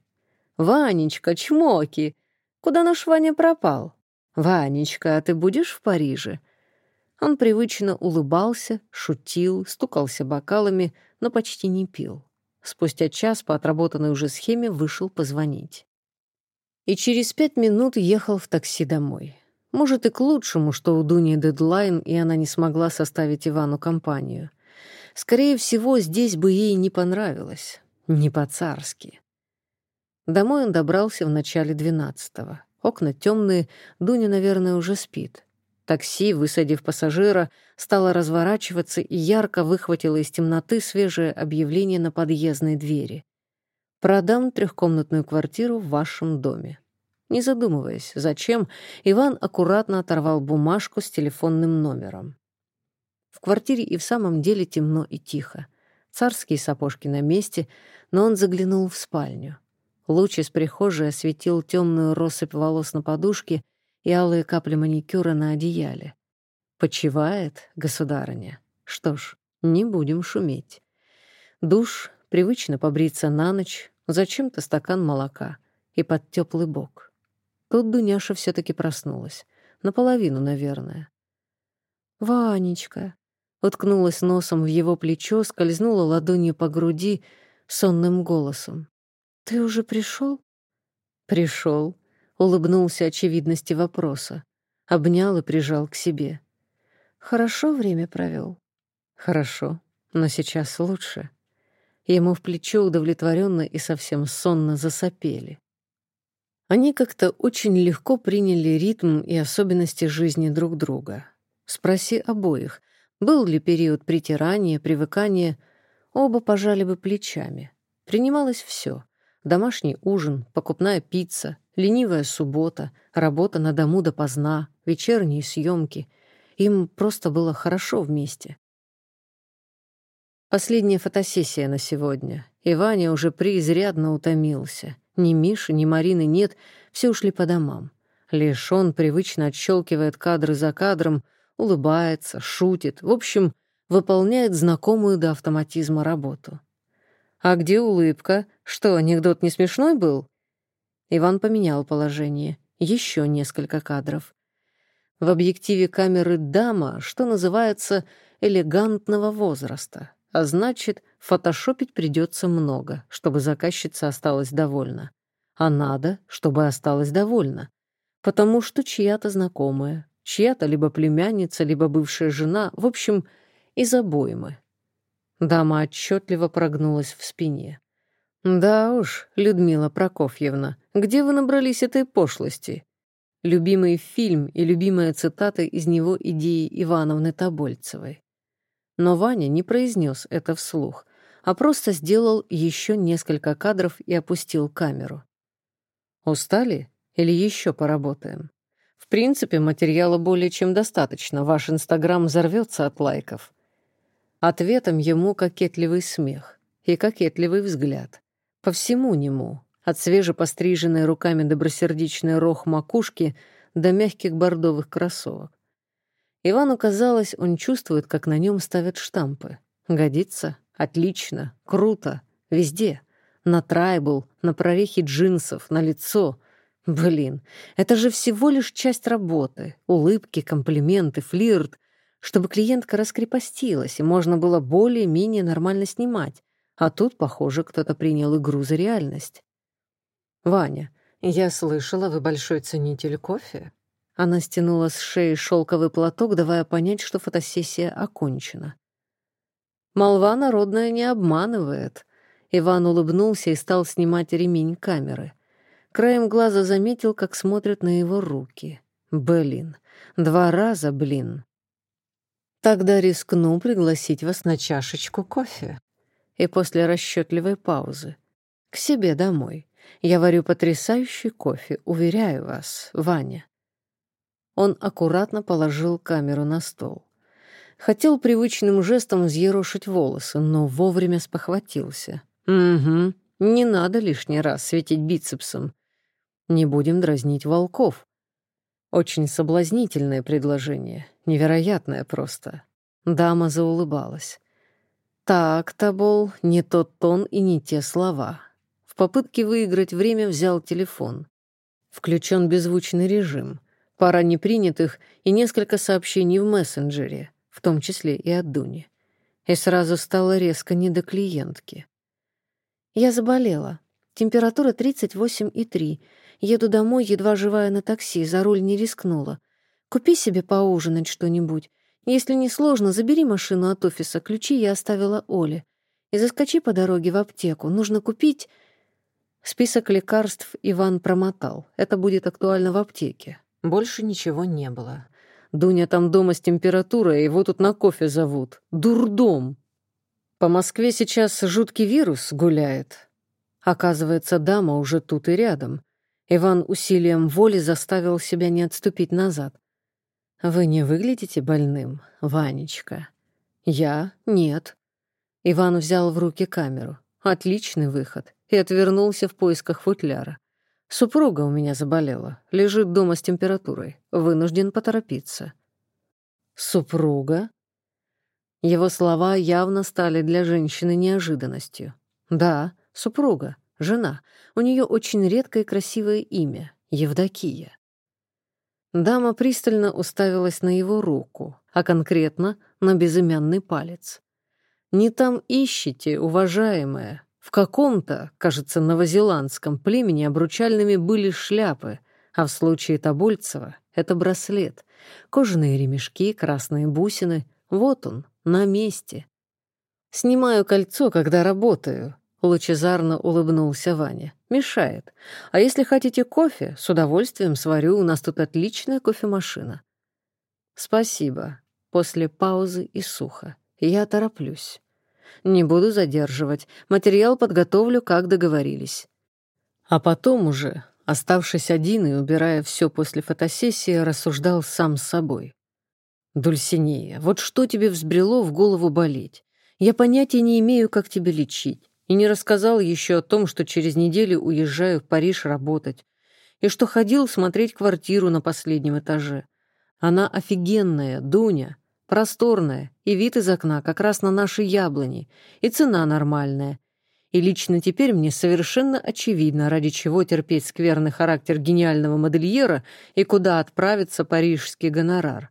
A: «Ванечка, чмоки! Куда наш Ваня пропал? Ванечка, а ты будешь в Париже?» Он привычно улыбался, шутил, стукался бокалами, но почти не пил. Спустя час по отработанной уже схеме вышел позвонить. И через пять минут ехал в такси домой. Может, и к лучшему, что у Дуни дедлайн, и она не смогла составить Ивану компанию. Скорее всего, здесь бы ей не понравилось. Не по-царски. Домой он добрался в начале двенадцатого. Окна темные, Дуня, наверное, уже спит. Такси, высадив пассажира, стало разворачиваться и ярко выхватило из темноты свежее объявление на подъездной двери. «Продам трехкомнатную квартиру в вашем доме». Не задумываясь, зачем, Иван аккуратно оторвал бумажку с телефонным номером. В квартире и в самом деле темно и тихо. Царские сапожки на месте, но он заглянул в спальню. Луч из прихожей осветил темную россыпь волос на подушке и алые капли маникюра на одеяле. Почивает, государыня. Что ж, не будем шуметь. Душ, привычно побриться на ночь, зачем-то стакан молока и под теплый бок. Тут Дуняша все таки проснулась. Наполовину, наверное. «Ванечка!» Уткнулась носом в его плечо, скользнула ладонью по груди сонным голосом. «Ты уже пришел? Пришел, улыбнулся очевидности вопроса, обнял и прижал к себе. Хорошо время провел. Хорошо, но сейчас лучше. Ему в плечо удовлетворенно и совсем сонно засопели. Они как-то очень легко приняли ритм и особенности жизни друг друга. Спроси обоих, был ли период притирания, привыкания, оба пожали бы плечами. Принималось все: Домашний ужин, покупная пицца, ленивая суббота, работа на дому допоздна, вечерние съемки. Им просто было хорошо вместе. Последняя фотосессия на сегодня. И Ваня уже преизрядно утомился. Ни Миши, ни Марины нет, все ушли по домам. Лишь он привычно отщелкивает кадры за кадром, улыбается, шутит, в общем, выполняет знакомую до автоматизма работу. «А где улыбка? Что, анекдот не смешной был?» Иван поменял положение. Еще несколько кадров. В объективе камеры дама, что называется, элегантного возраста. А значит, фотошопить придется много, чтобы заказчица осталась довольна. А надо, чтобы осталась довольна. Потому что чья-то знакомая, чья-то либо племянница, либо бывшая жена, в общем, из обоймы. Дама отчетливо прогнулась в спине. «Да уж, Людмила Прокофьевна, где вы набрались этой пошлости?» Любимый фильм и любимая цитата из него идеи Ивановны Тобольцевой. Но Ваня не произнес это вслух, а просто сделал еще несколько кадров и опустил камеру. «Устали? Или еще поработаем?» В принципе, материала более чем достаточно. Ваш Инстаграм взорвется от лайков. Ответом ему кокетливый смех и кокетливый взгляд. По всему нему, от свежепостриженной руками добросердечной рох макушки до мягких бордовых кроссовок. Ивану казалось, он чувствует, как на нем ставят штампы. Годится? Отлично. Круто. Везде. На трайбл, на прорехи джинсов, на лицо. Блин, это же всего лишь часть работы. Улыбки, комплименты, флирт чтобы клиентка раскрепостилась и можно было более-менее нормально снимать. А тут, похоже, кто-то принял игру за реальность. «Ваня, я слышала, вы большой ценитель кофе?» Она стянула с шеи шелковый платок, давая понять, что фотосессия окончена. «Молва народная не обманывает». Иван улыбнулся и стал снимать ремень камеры. Краем глаза заметил, как смотрят на его руки. Блин, два раза блин. Тогда рискну пригласить вас на чашечку кофе. И после расчетливой паузы. К себе домой. Я варю потрясающий кофе, уверяю вас, Ваня. Он аккуратно положил камеру на стол. Хотел привычным жестом взъерошить волосы, но вовремя спохватился. «Угу, не надо лишний раз светить бицепсом. Не будем дразнить волков. Очень соблазнительное предложение, невероятное просто. Дама заулыбалась. Так, Табол, не тот тон и не те слова. В попытке выиграть время взял телефон. Включен беззвучный режим. пара непринятых и несколько сообщений в мессенджере, в том числе и от Дуни. И сразу стало резко не до клиентки.
C: «Я заболела. Температура 38,3. Еду домой, едва живая на такси, за руль не рискнула. Купи себе поужинать что-нибудь. Если не сложно, забери машину от офиса, ключи я оставила Оле. И заскочи по дороге в аптеку. Нужно купить...»
A: Список лекарств Иван промотал. Это будет актуально в аптеке. Больше ничего не было. Дуня там дома с температурой, его тут на кофе зовут. Дурдом. По Москве сейчас жуткий вирус гуляет. Оказывается, дама уже тут и рядом. Иван усилием воли заставил себя не отступить назад. «Вы не выглядите больным, Ванечка?» «Я? Нет». Иван взял в руки камеру. Отличный выход. И отвернулся в поисках футляра. Супруга у меня заболела. Лежит дома с температурой. Вынужден поторопиться. Супруга? Его слова явно стали для женщины неожиданностью. Да, супруга, жена. У нее очень редкое красивое имя — Евдокия. Дама пристально уставилась на его руку, а конкретно на безымянный палец. «Не там ищите, уважаемая. В каком-то, кажется, новозеландском племени обручальными были шляпы, а в случае Тобольцева — это браслет. Кожаные ремешки, красные бусины. Вот он, на месте. «Снимаю кольцо, когда работаю», — лучезарно улыбнулся Ваня. «Мешает. А если хотите кофе, с удовольствием сварю, у нас тут отличная кофемашина». «Спасибо». После паузы и сухо. Я тороплюсь. Не буду задерживать. Материал подготовлю, как договорились. А потом уже, оставшись один и убирая все после фотосессии, рассуждал сам с собой. «Дульсинея, вот что тебе взбрело в голову болеть? Я понятия не имею, как тебя лечить. И не рассказал еще о том, что через неделю уезжаю в Париж работать. И что ходил смотреть квартиру на последнем этаже. Она офигенная, Дуня. Просторная, и вид из окна как раз на наши яблони, и цена нормальная. И лично теперь мне совершенно очевидно, ради чего терпеть скверный характер гениального модельера и куда отправится парижский гонорар.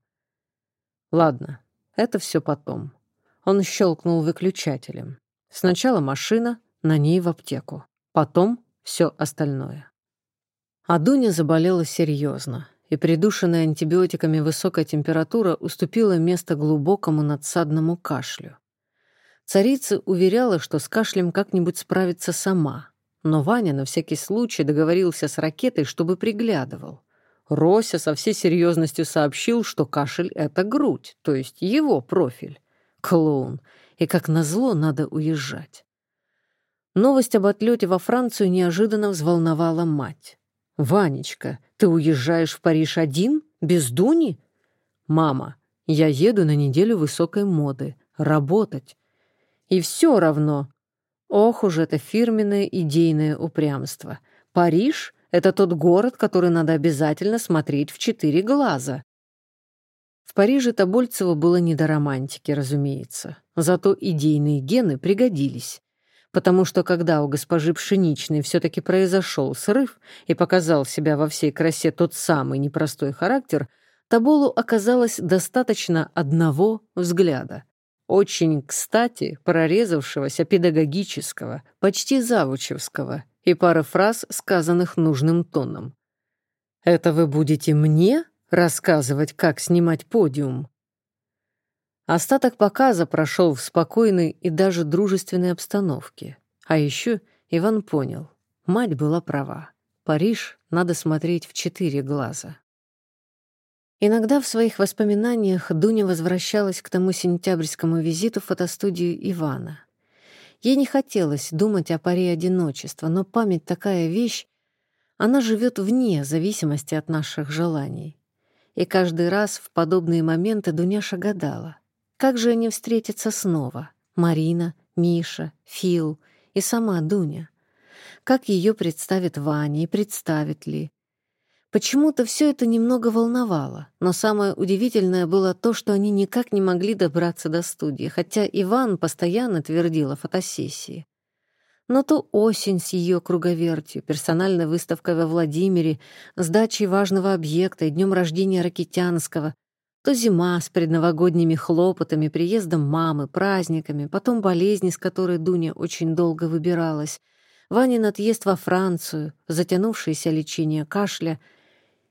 A: Ладно, это все потом. Он щелкнул выключателем. Сначала машина, на ней в аптеку. Потом все остальное. А Дуня заболела серьезно и придушенная антибиотиками высокая температура уступила место глубокому надсадному кашлю. Царица уверяла, что с кашлем как-нибудь справится сама, но Ваня на всякий случай договорился с ракетой, чтобы приглядывал. Рося со всей серьезностью сообщил, что кашель — это грудь, то есть его профиль. Клоун. И как назло надо уезжать. Новость об отлете во Францию неожиданно взволновала мать. «Ванечка, ты уезжаешь в Париж один? Без Дуни?» «Мама, я еду на неделю высокой моды. Работать. И все равно...» Ох уж это фирменное идейное упрямство. Париж — это тот город, который надо обязательно смотреть в четыре глаза. В Париже Тобольцева было не до романтики, разумеется. Зато идейные гены пригодились потому что когда у госпожи Пшеничной все-таки произошел срыв и показал себя во всей красе тот самый непростой характер, Таболу оказалось достаточно одного взгляда. Очень кстати прорезавшегося педагогического, почти завучевского, и пары фраз, сказанных нужным тоном. «Это вы будете мне рассказывать, как снимать подиум?» Остаток показа прошел в спокойной и даже дружественной обстановке. А еще Иван понял, мать была права. Париж надо смотреть в четыре глаза. Иногда в своих воспоминаниях Дуня возвращалась к тому сентябрьскому визиту в фотостудию Ивана. Ей не хотелось думать о паре одиночества, но память такая вещь, она живет вне зависимости от наших желаний. И каждый раз в подобные моменты Дуняша гадала, как же они встретятся снова? Марина, Миша, Фил и сама Дуня. Как ее представит Ваня и представит ли? Почему-то все это немного волновало, но самое удивительное было то, что они никак не могли добраться до студии, хотя Иван постоянно твердил о фотосессии.
C: Но то осень с ее круговертью, персональная выставка во Владимире, сдачей важного объекта и днем рождения Ракитянского, то зима с предновогодними хлопотами, приездом мамы, праздниками, потом болезни, с которой Дуня очень долго выбиралась, Ванин отъезд во Францию, затянувшееся лечение кашля.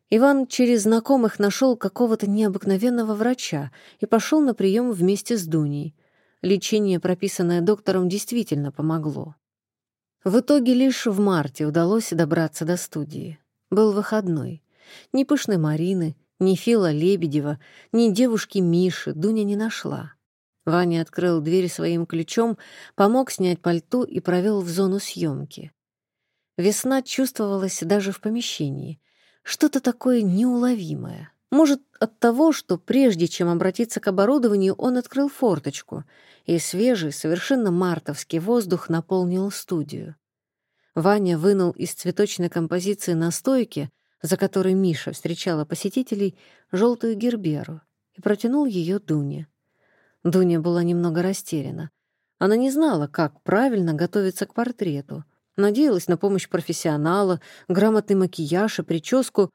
C: Иван через знакомых нашел какого-то необыкновенного врача и пошел на прием вместе с Дуней. Лечение, прописанное доктором, действительно помогло. В итоге лишь в марте удалось добраться до студии. Был выходной. Ни пышной Марины, ни Фила Лебедева, ни девушки Миши Дуня не нашла. Ваня открыл дверь своим ключом, помог снять пальто и провел в зону съемки. Весна чувствовалась даже в помещении. Что-то такое неуловимое. Может, от того, что прежде чем обратиться к оборудованию, он открыл форточку, и свежий, совершенно мартовский воздух наполнил студию. Ваня вынул из цветочной композиции на стойке, за которой Миша встречала посетителей, желтую герберу и протянул ее Дуне. Дуня была немного растеряна. Она не знала, как правильно готовиться к портрету. Надеялась на помощь профессионала, грамотный макияж и прическу,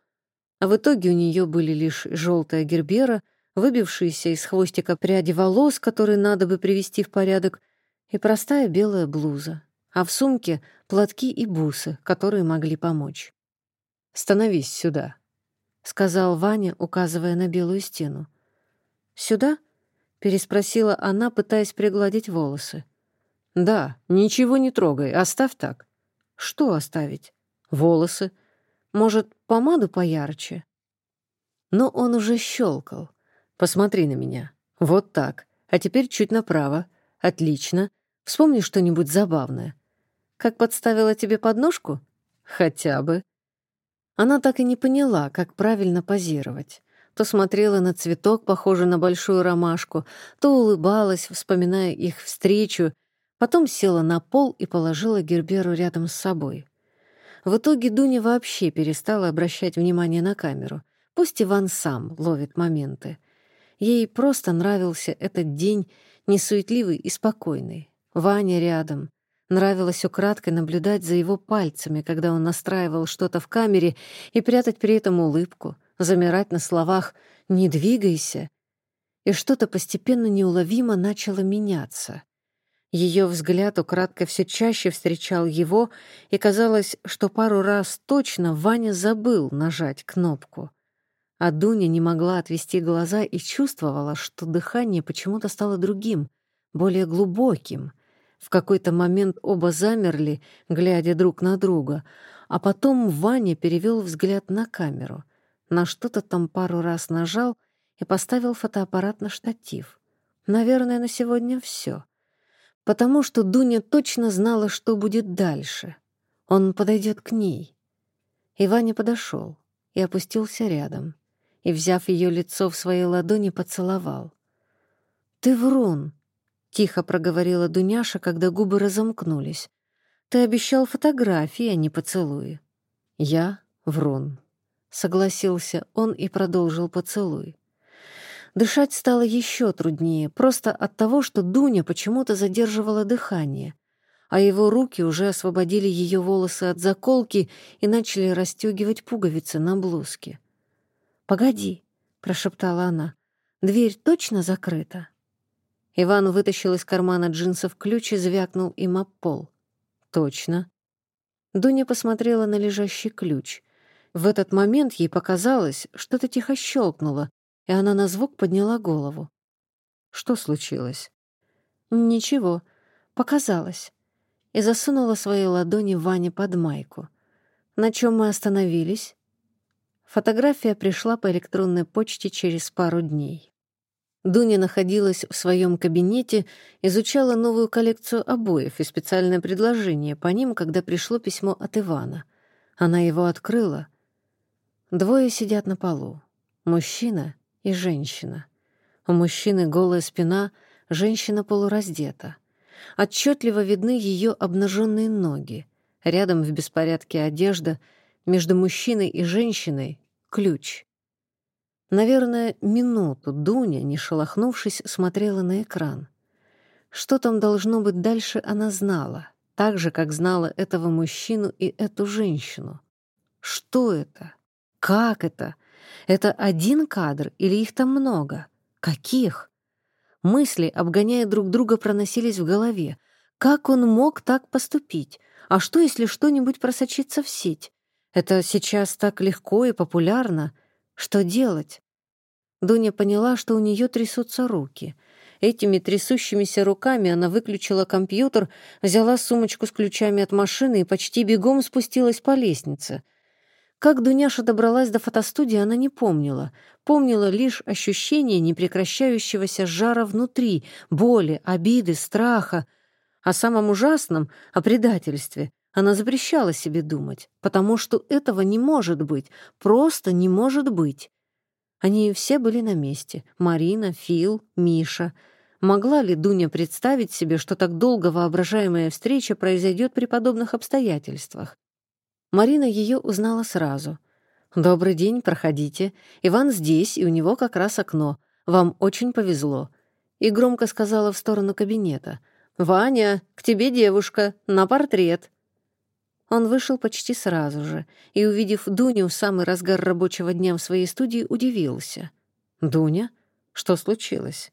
C: а в итоге у нее были лишь желтая гербера, выбившиеся из хвостика пряди волос, которые надо бы привести в порядок, и простая белая блуза, а в сумке — платки и бусы, которые могли помочь. «Становись сюда», — сказал Ваня, указывая на белую стену. «Сюда?» — переспросила она, пытаясь пригладить волосы. «Да, ничего не трогай, оставь так». «Что оставить?» «Волосы. Может, помаду поярче?» Но он уже щелкал. «Посмотри на меня. Вот так. А теперь чуть направо. Отлично. Вспомни что-нибудь забавное. Как подставила тебе подножку? Хотя бы». Она так и не поняла, как правильно позировать. То смотрела на цветок, похожий на большую ромашку, то улыбалась, вспоминая их встречу, потом села на пол и положила Герберу рядом с собой. В итоге Дуня вообще перестала обращать внимание на камеру. Пусть Иван сам ловит моменты. Ей просто нравился этот день, несуетливый и спокойный. Ваня рядом. Нравилось украдкой наблюдать за его пальцами, когда он настраивал что-то в камере, и прятать при этом улыбку, замирать на словах «не двигайся». И что-то постепенно неуловимо начало меняться. Ее взгляд украдкой все чаще встречал его, и казалось, что пару раз точно Ваня забыл нажать кнопку. А Дуня не могла отвести глаза и чувствовала, что дыхание почему-то стало другим, более глубоким. В какой-то момент оба замерли, глядя друг на друга, а потом Ваня перевел взгляд на камеру, на что-то там пару раз нажал и поставил фотоаппарат на штатив. Наверное, на сегодня все потому что Дуня точно знала, что будет дальше. Он подойдет к ней. И Ваня подошел и опустился рядом, и, взяв ее лицо в свои ладони, поцеловал. «Ты врун!» — тихо проговорила Дуняша, когда губы разомкнулись. «Ты обещал фотографии, а не поцелуи». «Я врун», — согласился он и продолжил поцелуй. Дышать стало еще труднее, просто от того, что Дуня почему-то задерживала дыхание, а его руки уже освободили ее волосы от заколки и начали расстегивать пуговицы на блузке. «Погоди», — прошептала она, — «дверь точно закрыта?» Иван вытащил из кармана джинсов ключ и звякнул им об пол. «Точно». Дуня посмотрела на лежащий ключ. В этот момент ей показалось, что-то тихо щелкнуло, и она на звук подняла голову. «Что случилось?» «Ничего, показалось». И засунула свои ладони Ване под майку. «На чем мы остановились?» Фотография пришла по электронной почте через пару дней. Дуня находилась в своем кабинете, изучала новую коллекцию обоев и специальное предложение по ним, когда пришло письмо от Ивана. Она его открыла. Двое сидят на полу. Мужчина и женщина. У мужчины голая спина, женщина полураздета. Отчетливо видны ее обнаженные ноги. Рядом в беспорядке одежда, между мужчиной и женщиной — ключ. Наверное, минуту Дуня, не шелохнувшись, смотрела на экран. Что там должно быть дальше, она знала. так же, как знала этого мужчину и эту женщину. Что это? Как это? Это один кадр или их там много? Каких? Мысли, обгоняя друг друга, проносились в голове. Как он мог так поступить? А что, если что-нибудь просочится в сеть? Это сейчас так легко и популярно. Что делать? Дуня поняла, что у нее трясутся руки. Этими трясущимися руками она выключила компьютер, взяла сумочку с ключами от машины и почти бегом спустилась по лестнице. Как Дуняша добралась до фотостудии, она не помнила. Помнила лишь ощущение непрекращающегося жара внутри, боли, обиды, страха. О самом ужасном, о предательстве, она запрещала себе думать, потому что этого не может быть, просто не может быть. Они все были на месте — Марина, Фил, Миша. Могла ли Дуня представить себе, что так долго воображаемая встреча произойдет при подобных обстоятельствах? Марина ее узнала сразу. «Добрый день, проходите. Иван здесь, и у него как раз окно. Вам очень повезло». И громко сказала в сторону кабинета. «Ваня, к тебе девушка, на портрет». Он вышел почти сразу же и, увидев Дуню в самый разгар рабочего дня в своей студии, удивился. «Дуня? Что случилось?»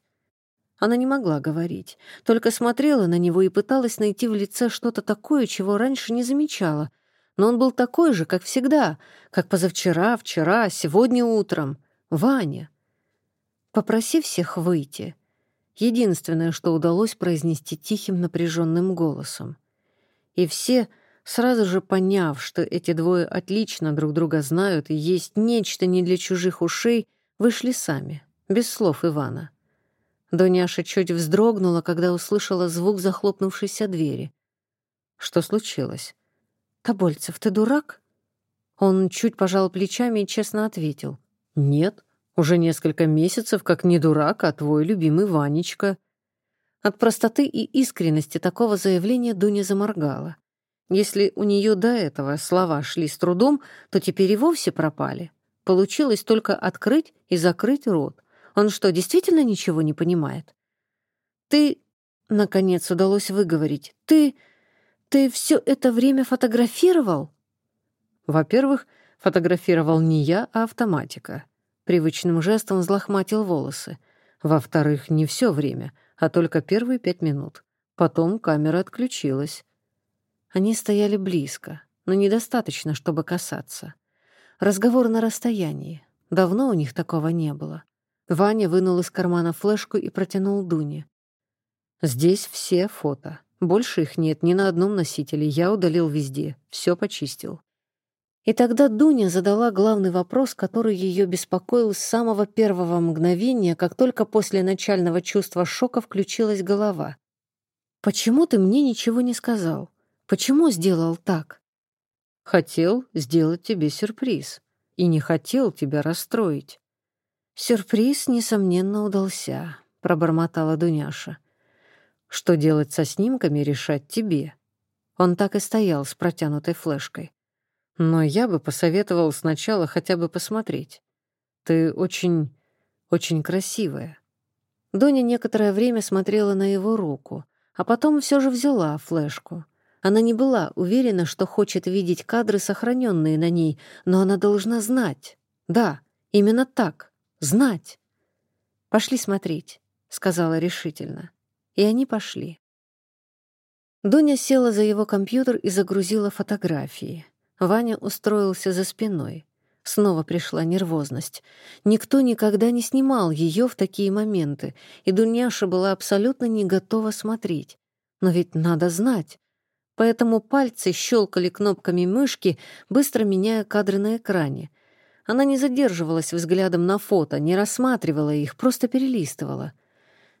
C: Она не могла говорить, только смотрела на него и пыталась найти в лице что-то такое, чего раньше не замечала. Но он был такой же, как всегда, как позавчера, вчера, сегодня утром. Ваня. «Попроси всех выйти», единственное, что удалось произнести тихим напряженным голосом. И все Сразу же поняв, что эти двое отлично друг друга знают и есть нечто не для чужих ушей, вышли сами, без слов Ивана. Доняша чуть вздрогнула, когда услышала звук захлопнувшейся двери. Что случилось? «Тобольцев, ты дурак?» Он чуть пожал плечами и честно ответил. «Нет, уже несколько месяцев как не дурак, а твой любимый Ванечка». От простоты и искренности такого заявления Дуня заморгала. Если у нее до этого слова шли с трудом, то теперь и вовсе пропали. Получилось только открыть и закрыть рот. Он что, действительно ничего не понимает? «Ты...» — наконец удалось выговорить. «Ты... ты все это время фотографировал?» Во-первых, фотографировал не я, а автоматика. Привычным жестом взлохматил волосы. Во-вторых, не все время, а только первые пять минут. Потом камера отключилась. Они стояли близко, но недостаточно, чтобы касаться. Разговор на расстоянии. Давно у них такого не было. Ваня вынул из кармана флешку и протянул Дуне. «Здесь все фото. Больше их нет ни на одном носителе. Я удалил везде. Все почистил». И тогда Дуня задала главный вопрос, который ее беспокоил с самого первого мгновения, как только после начального чувства шока включилась голова. «Почему ты мне ничего не сказал? Почему сделал так? Хотел сделать тебе сюрприз и не хотел тебя расстроить. Сюрприз, несомненно, удался, пробормотала Дуняша. Что делать со снимками, решать тебе. Он так и стоял с протянутой флешкой. Но я бы посоветовал сначала хотя бы посмотреть. Ты очень, очень красивая. Доня некоторое время смотрела на его руку, а потом все же взяла флешку. Она не была уверена, что хочет видеть кадры, сохраненные на ней, но она должна знать. Да, именно так. Знать. «Пошли смотреть», — сказала решительно. И они пошли. Дуня села за его компьютер и загрузила фотографии. Ваня устроился за спиной. Снова пришла нервозность. Никто никогда не снимал ее в такие моменты, и Дуняша была абсолютно не готова смотреть. Но ведь надо знать поэтому пальцы щелкали кнопками мышки, быстро меняя кадры на экране. Она не задерживалась взглядом на фото, не рассматривала их, просто перелистывала.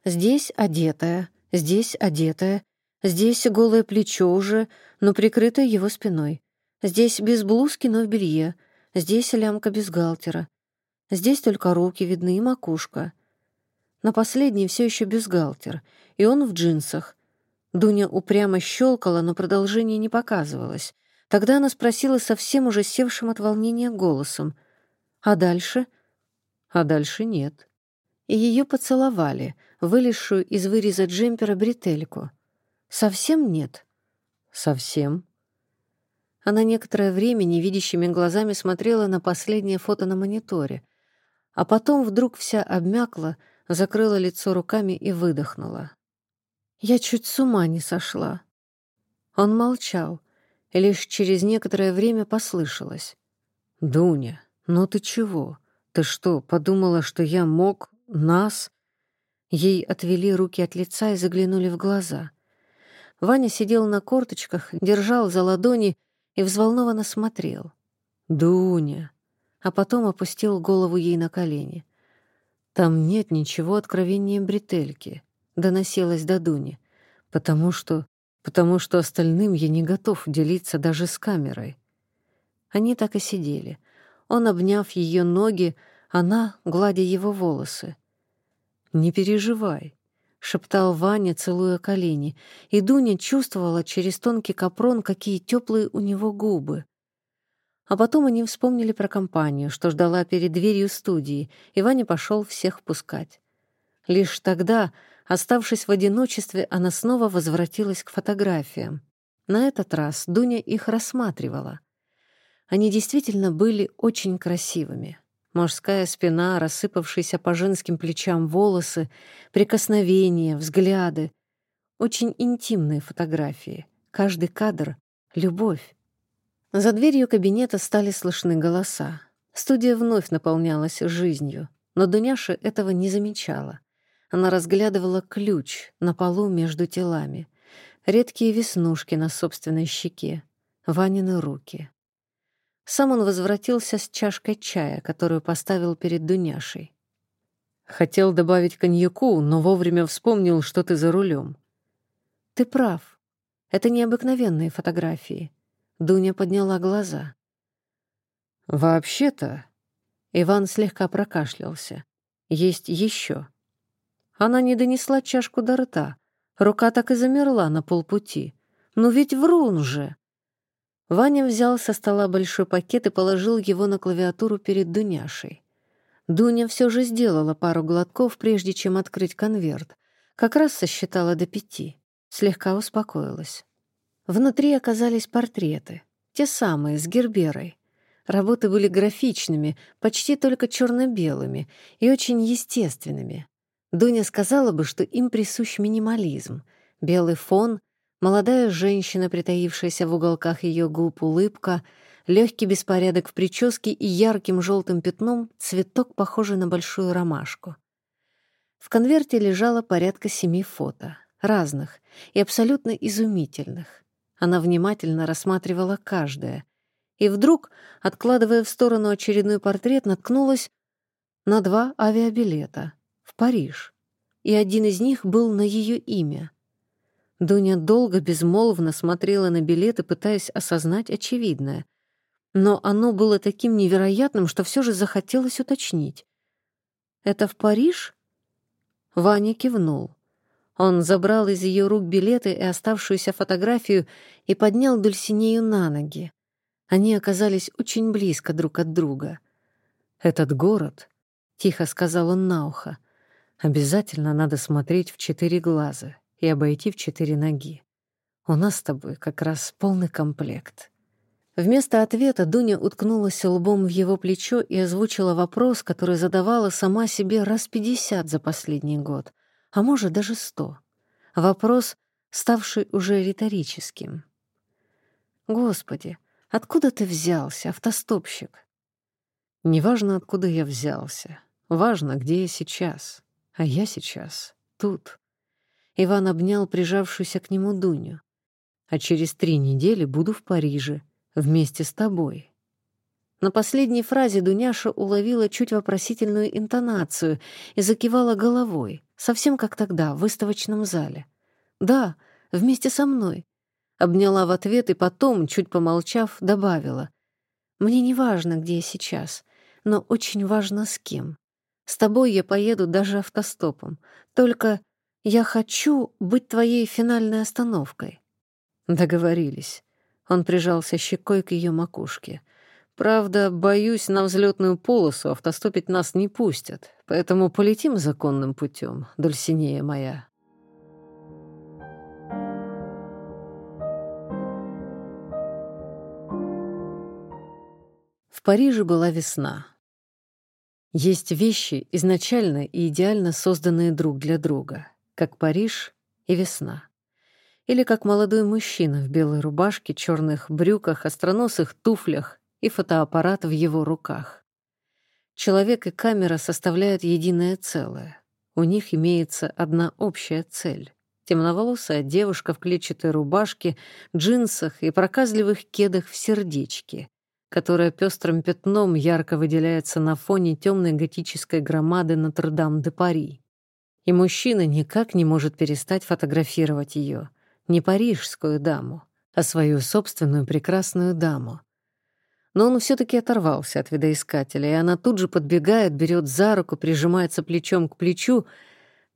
C: Здесь одетая, здесь одетая, здесь голое плечо уже, но прикрытое его спиной. Здесь без блузки, но в белье. Здесь лямка бюстгальтера. Здесь только руки видны и макушка. На последней все еще бюстгальтер, и он в джинсах — Дуня упрямо щелкала, но продолжение не показывалось. Тогда она спросила совсем уже севшим от волнения голосом. «А дальше?» «А дальше нет». И ее поцеловали, вылезшую из выреза джемпера бретельку. «Совсем нет?»
A: Совсем?»
C: Она некоторое время невидящими глазами смотрела на последнее фото на мониторе, а потом вдруг вся обмякла, закрыла лицо руками и выдохнула. Я чуть с ума не сошла. Он молчал, лишь через некоторое время послышалось.
A: «Дуня, ну ты чего? Ты что, подумала, что я мог нас?»
C: Ей отвели руки от лица и заглянули в глаза. Ваня сидел на корточках, держал за ладони и взволнованно смотрел.
A: «Дуня!»
C: А потом опустил голову ей на колени.
A: «Там нет ничего откровения бретельки», — доносилось до Дуни, «потому что... потому что остальным я не готов делиться даже с камерой».
C: Они так и сидели. Он, обняв ее ноги, она, гладя его волосы.
A: «Не переживай», — шептал Ваня, целуя колени, и Дуня чувствовала через тонкий капрон, какие теплые у него губы.
C: А потом они вспомнили про компанию, что ждала перед дверью студии, и Ваня пошел всех пускать. Лишь тогда, оставшись в одиночестве, она снова возвратилась к фотографиям. На этот раз Дуня их рассматривала. Они действительно были очень красивыми. Мужская спина, рассыпавшиеся по женским плечам волосы, прикосновения, взгляды. Очень интимные фотографии. Каждый кадр — любовь. За дверью кабинета стали слышны голоса. Студия вновь наполнялась жизнью, но Дуняша этого не замечала. Она разглядывала ключ на полу между телами, редкие веснушки на собственной щеке, Ванины руки. Сам он возвратился с чашкой чая, которую поставил перед Дуняшей.
A: «Хотел добавить коньяку, но вовремя вспомнил, что ты за рулем.
C: «Ты прав. Это необыкновенные фотографии. Дуня подняла глаза.
A: «Вообще-то...»
C: Иван слегка прокашлялся.
A: «Есть еще».
C: Она не донесла чашку до рта. Рука так и замерла на полпути. «Ну ведь врун же!» Ваня взял со стола большой пакет и положил его на клавиатуру перед Дуняшей. Дуня все же сделала пару глотков, прежде чем открыть конверт. Как раз сосчитала до пяти. Слегка успокоилась. Внутри оказались портреты, те самые, с Герберой. Работы были графичными, почти только черно-белыми и очень естественными. Дуня сказала бы, что им присущ минимализм. Белый фон, молодая женщина, притаившаяся в уголках ее губ, улыбка, легкий беспорядок в прическе и ярким желтым пятном цветок, похожий на большую ромашку. В конверте лежало порядка семи фото, разных и абсолютно изумительных. Она внимательно рассматривала каждое. И вдруг, откладывая в сторону очередной портрет, наткнулась на два авиабилета Париж. И один из них был на ее имя. Дуня долго безмолвно смотрела на билеты, пытаясь осознать очевидное. Но оно было таким невероятным, что все же захотелось уточнить. «Это в Париж?» Ваня кивнул. Он забрал из ее рук билеты и оставшуюся фотографию и поднял Дульсинею на ноги. Они оказались очень близко друг от друга.
A: «Этот город», — тихо сказал он на ухо, — «обязательно надо смотреть в четыре глаза и обойти в четыре ноги. У нас с тобой как раз полный комплект».
C: Вместо ответа Дуня уткнулась лбом в его плечо и озвучила вопрос, который задавала сама себе раз пятьдесят за последний год а может даже сто. Вопрос, ставший уже риторическим. «Господи, откуда ты взялся, автостопщик?»
A: «Неважно, откуда я взялся. Важно, где я сейчас. А я сейчас тут».
C: Иван обнял прижавшуюся к нему Дуню.
A: «А через три недели буду в Париже, вместе с тобой».
C: На последней фразе Дуняша уловила чуть вопросительную интонацию и закивала головой, совсем как тогда, в выставочном зале. «Да, вместе со мной», — обняла в ответ и потом, чуть помолчав, добавила. «Мне не важно, где я сейчас, но очень важно с кем. С тобой я поеду даже автостопом. Только я хочу быть твоей финальной остановкой».
A: Договорились. Он прижался щекой к ее макушке. «Правда, боюсь, на взлетную полосу автостопить нас не пустят, поэтому полетим законным путем, Дульсинея моя». В Париже была весна. Есть вещи, изначально и идеально созданные друг для друга, как Париж и весна. Или как молодой мужчина в белой рубашке, черных брюках, остроносых туфлях и фотоаппарат в его руках. Человек и камера составляют единое целое. У них имеется одна общая цель. Темноволосая девушка в клетчатой рубашке, джинсах и проказливых кедах в сердечке, которая пестрым пятном ярко выделяется на фоне темной готической громады Нотр-Дам-де-Пари. И мужчина никак не может перестать фотографировать ее. Не парижскую даму, а свою собственную прекрасную даму. Но он все-таки оторвался от видоискателя, и она тут же подбегает, берет за руку, прижимается плечом к плечу.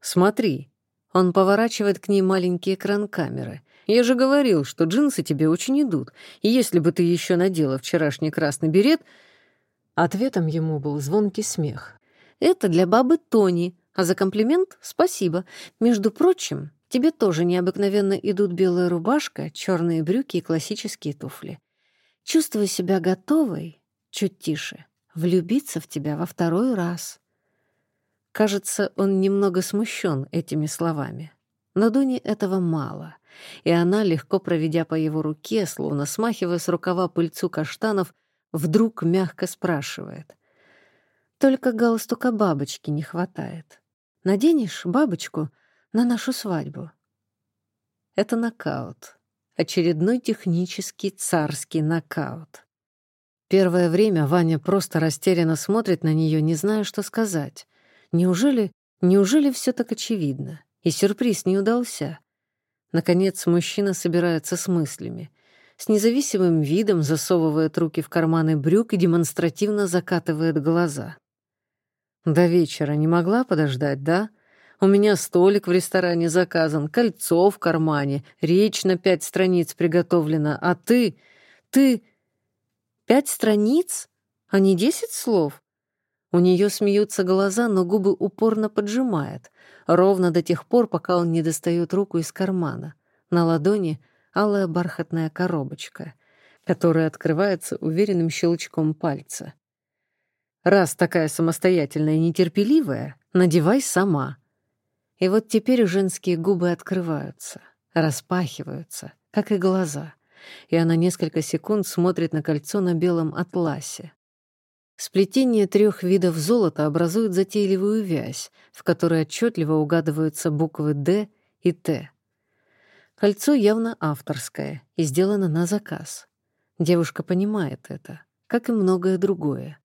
A: «Смотри». Он поворачивает к ней маленький экран камеры. Я же говорил, что джинсы тебе очень идут, и если бы ты еще надела вчерашний красный берет...» Ответом ему был звонкий смех. «Это для бабы Тони, а за комплимент спасибо. Между прочим, тебе тоже необыкновенно идут белая рубашка, черные брюки и классические туфли. Чувствую себя готовой, чуть тише, влюбиться в тебя во второй раз». Кажется, он немного смущен этими словами. Но Дуне этого мало — и она, легко проведя по его руке, словно смахивая с рукава пыльцу каштанов, вдруг мягко спрашивает. «Только галстука бабочки не хватает. Наденешь бабочку на нашу свадьбу?» Это нокаут. Очередной технический царский нокаут. Первое время Ваня просто растерянно смотрит на нее, не зная, что сказать. Неужели, неужели все так очевидно? И сюрприз не удался. Наконец мужчина собирается с мыслями. С независимым видом засовывает руки в карманы брюк и демонстративно закатывает глаза. «До вечера не могла подождать, да? У меня столик в ресторане заказан, кольцо в кармане, речь на пять страниц приготовлена, а ты... ты...» «Пять страниц? А не десять слов?» У нее смеются глаза, но губы упорно поджимает ровно до тех пор, пока он не достает руку из кармана. На ладони алая бархатная коробочка, которая открывается уверенным щелчком пальца. «Раз такая самостоятельная и нетерпеливая, надевай сама». И вот теперь женские губы открываются, распахиваются, как и глаза, и она несколько секунд смотрит на кольцо на белом атласе, Сплетение трех видов золота образует затейливую вязь, в которой отчетливо угадываются буквы «Д» и «Т». Кольцо явно авторское и сделано на заказ. Девушка понимает это, как и многое другое.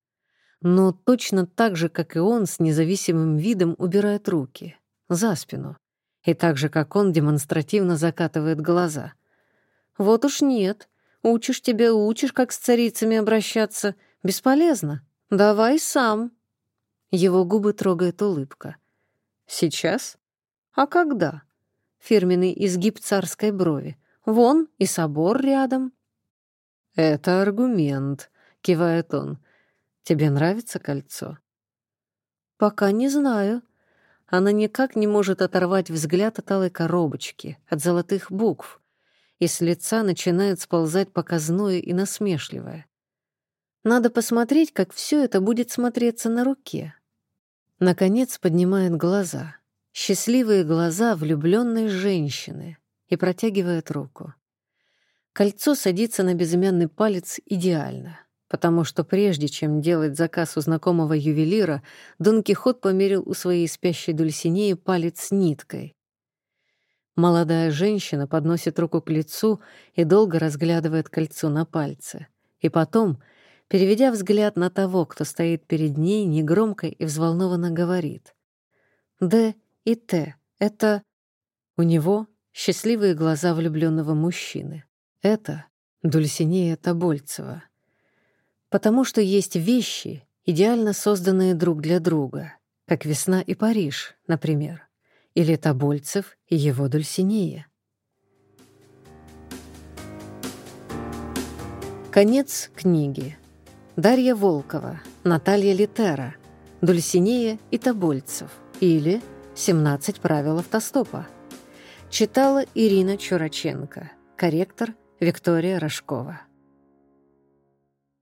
A: Но точно так же, как и он, с независимым видом убирает руки, за спину. И так же, как он, демонстративно закатывает глаза. «Вот уж нет. Учишь тебя, учишь, как с царицами обращаться — Бесполезно. Давай сам. Его губы трогает улыбка. Сейчас? А когда? Фирменный изгиб царской брови. Вон и собор рядом. Это аргумент, кивает он. Тебе нравится кольцо? Пока не знаю. Она никак не может оторвать взгляд от алой коробочки, от золотых букв, и с лица начинает сползать показное и насмешливое. Надо посмотреть, как все это будет смотреться на руке. Наконец поднимает глаза. Счастливые глаза влюбленной женщины и протягивает руку. Кольцо садится на безымянный палец идеально, потому что прежде чем делать заказ у знакомого ювелира, Дон Кихот померил у своей спящей Дульсинеи палец ниткой. Молодая женщина подносит руку к лицу и долго разглядывает кольцо на пальце. И потом — Переведя взгляд на того, кто стоит перед ней, негромко и взволнованно говорит. «Д и Т — это...» У него счастливые глаза влюбленного мужчины. Это Дульсинея Тобольцева. Потому что есть вещи, идеально созданные друг для друга, как весна и Париж, например, или Тобольцев и его Дульсинея. Конец книги. Дарья Волкова, Наталья Литера, Дульсинея и Тобольцев или «17 правил автостопа». Читала Ирина Чураченко, корректор Виктория Рожкова.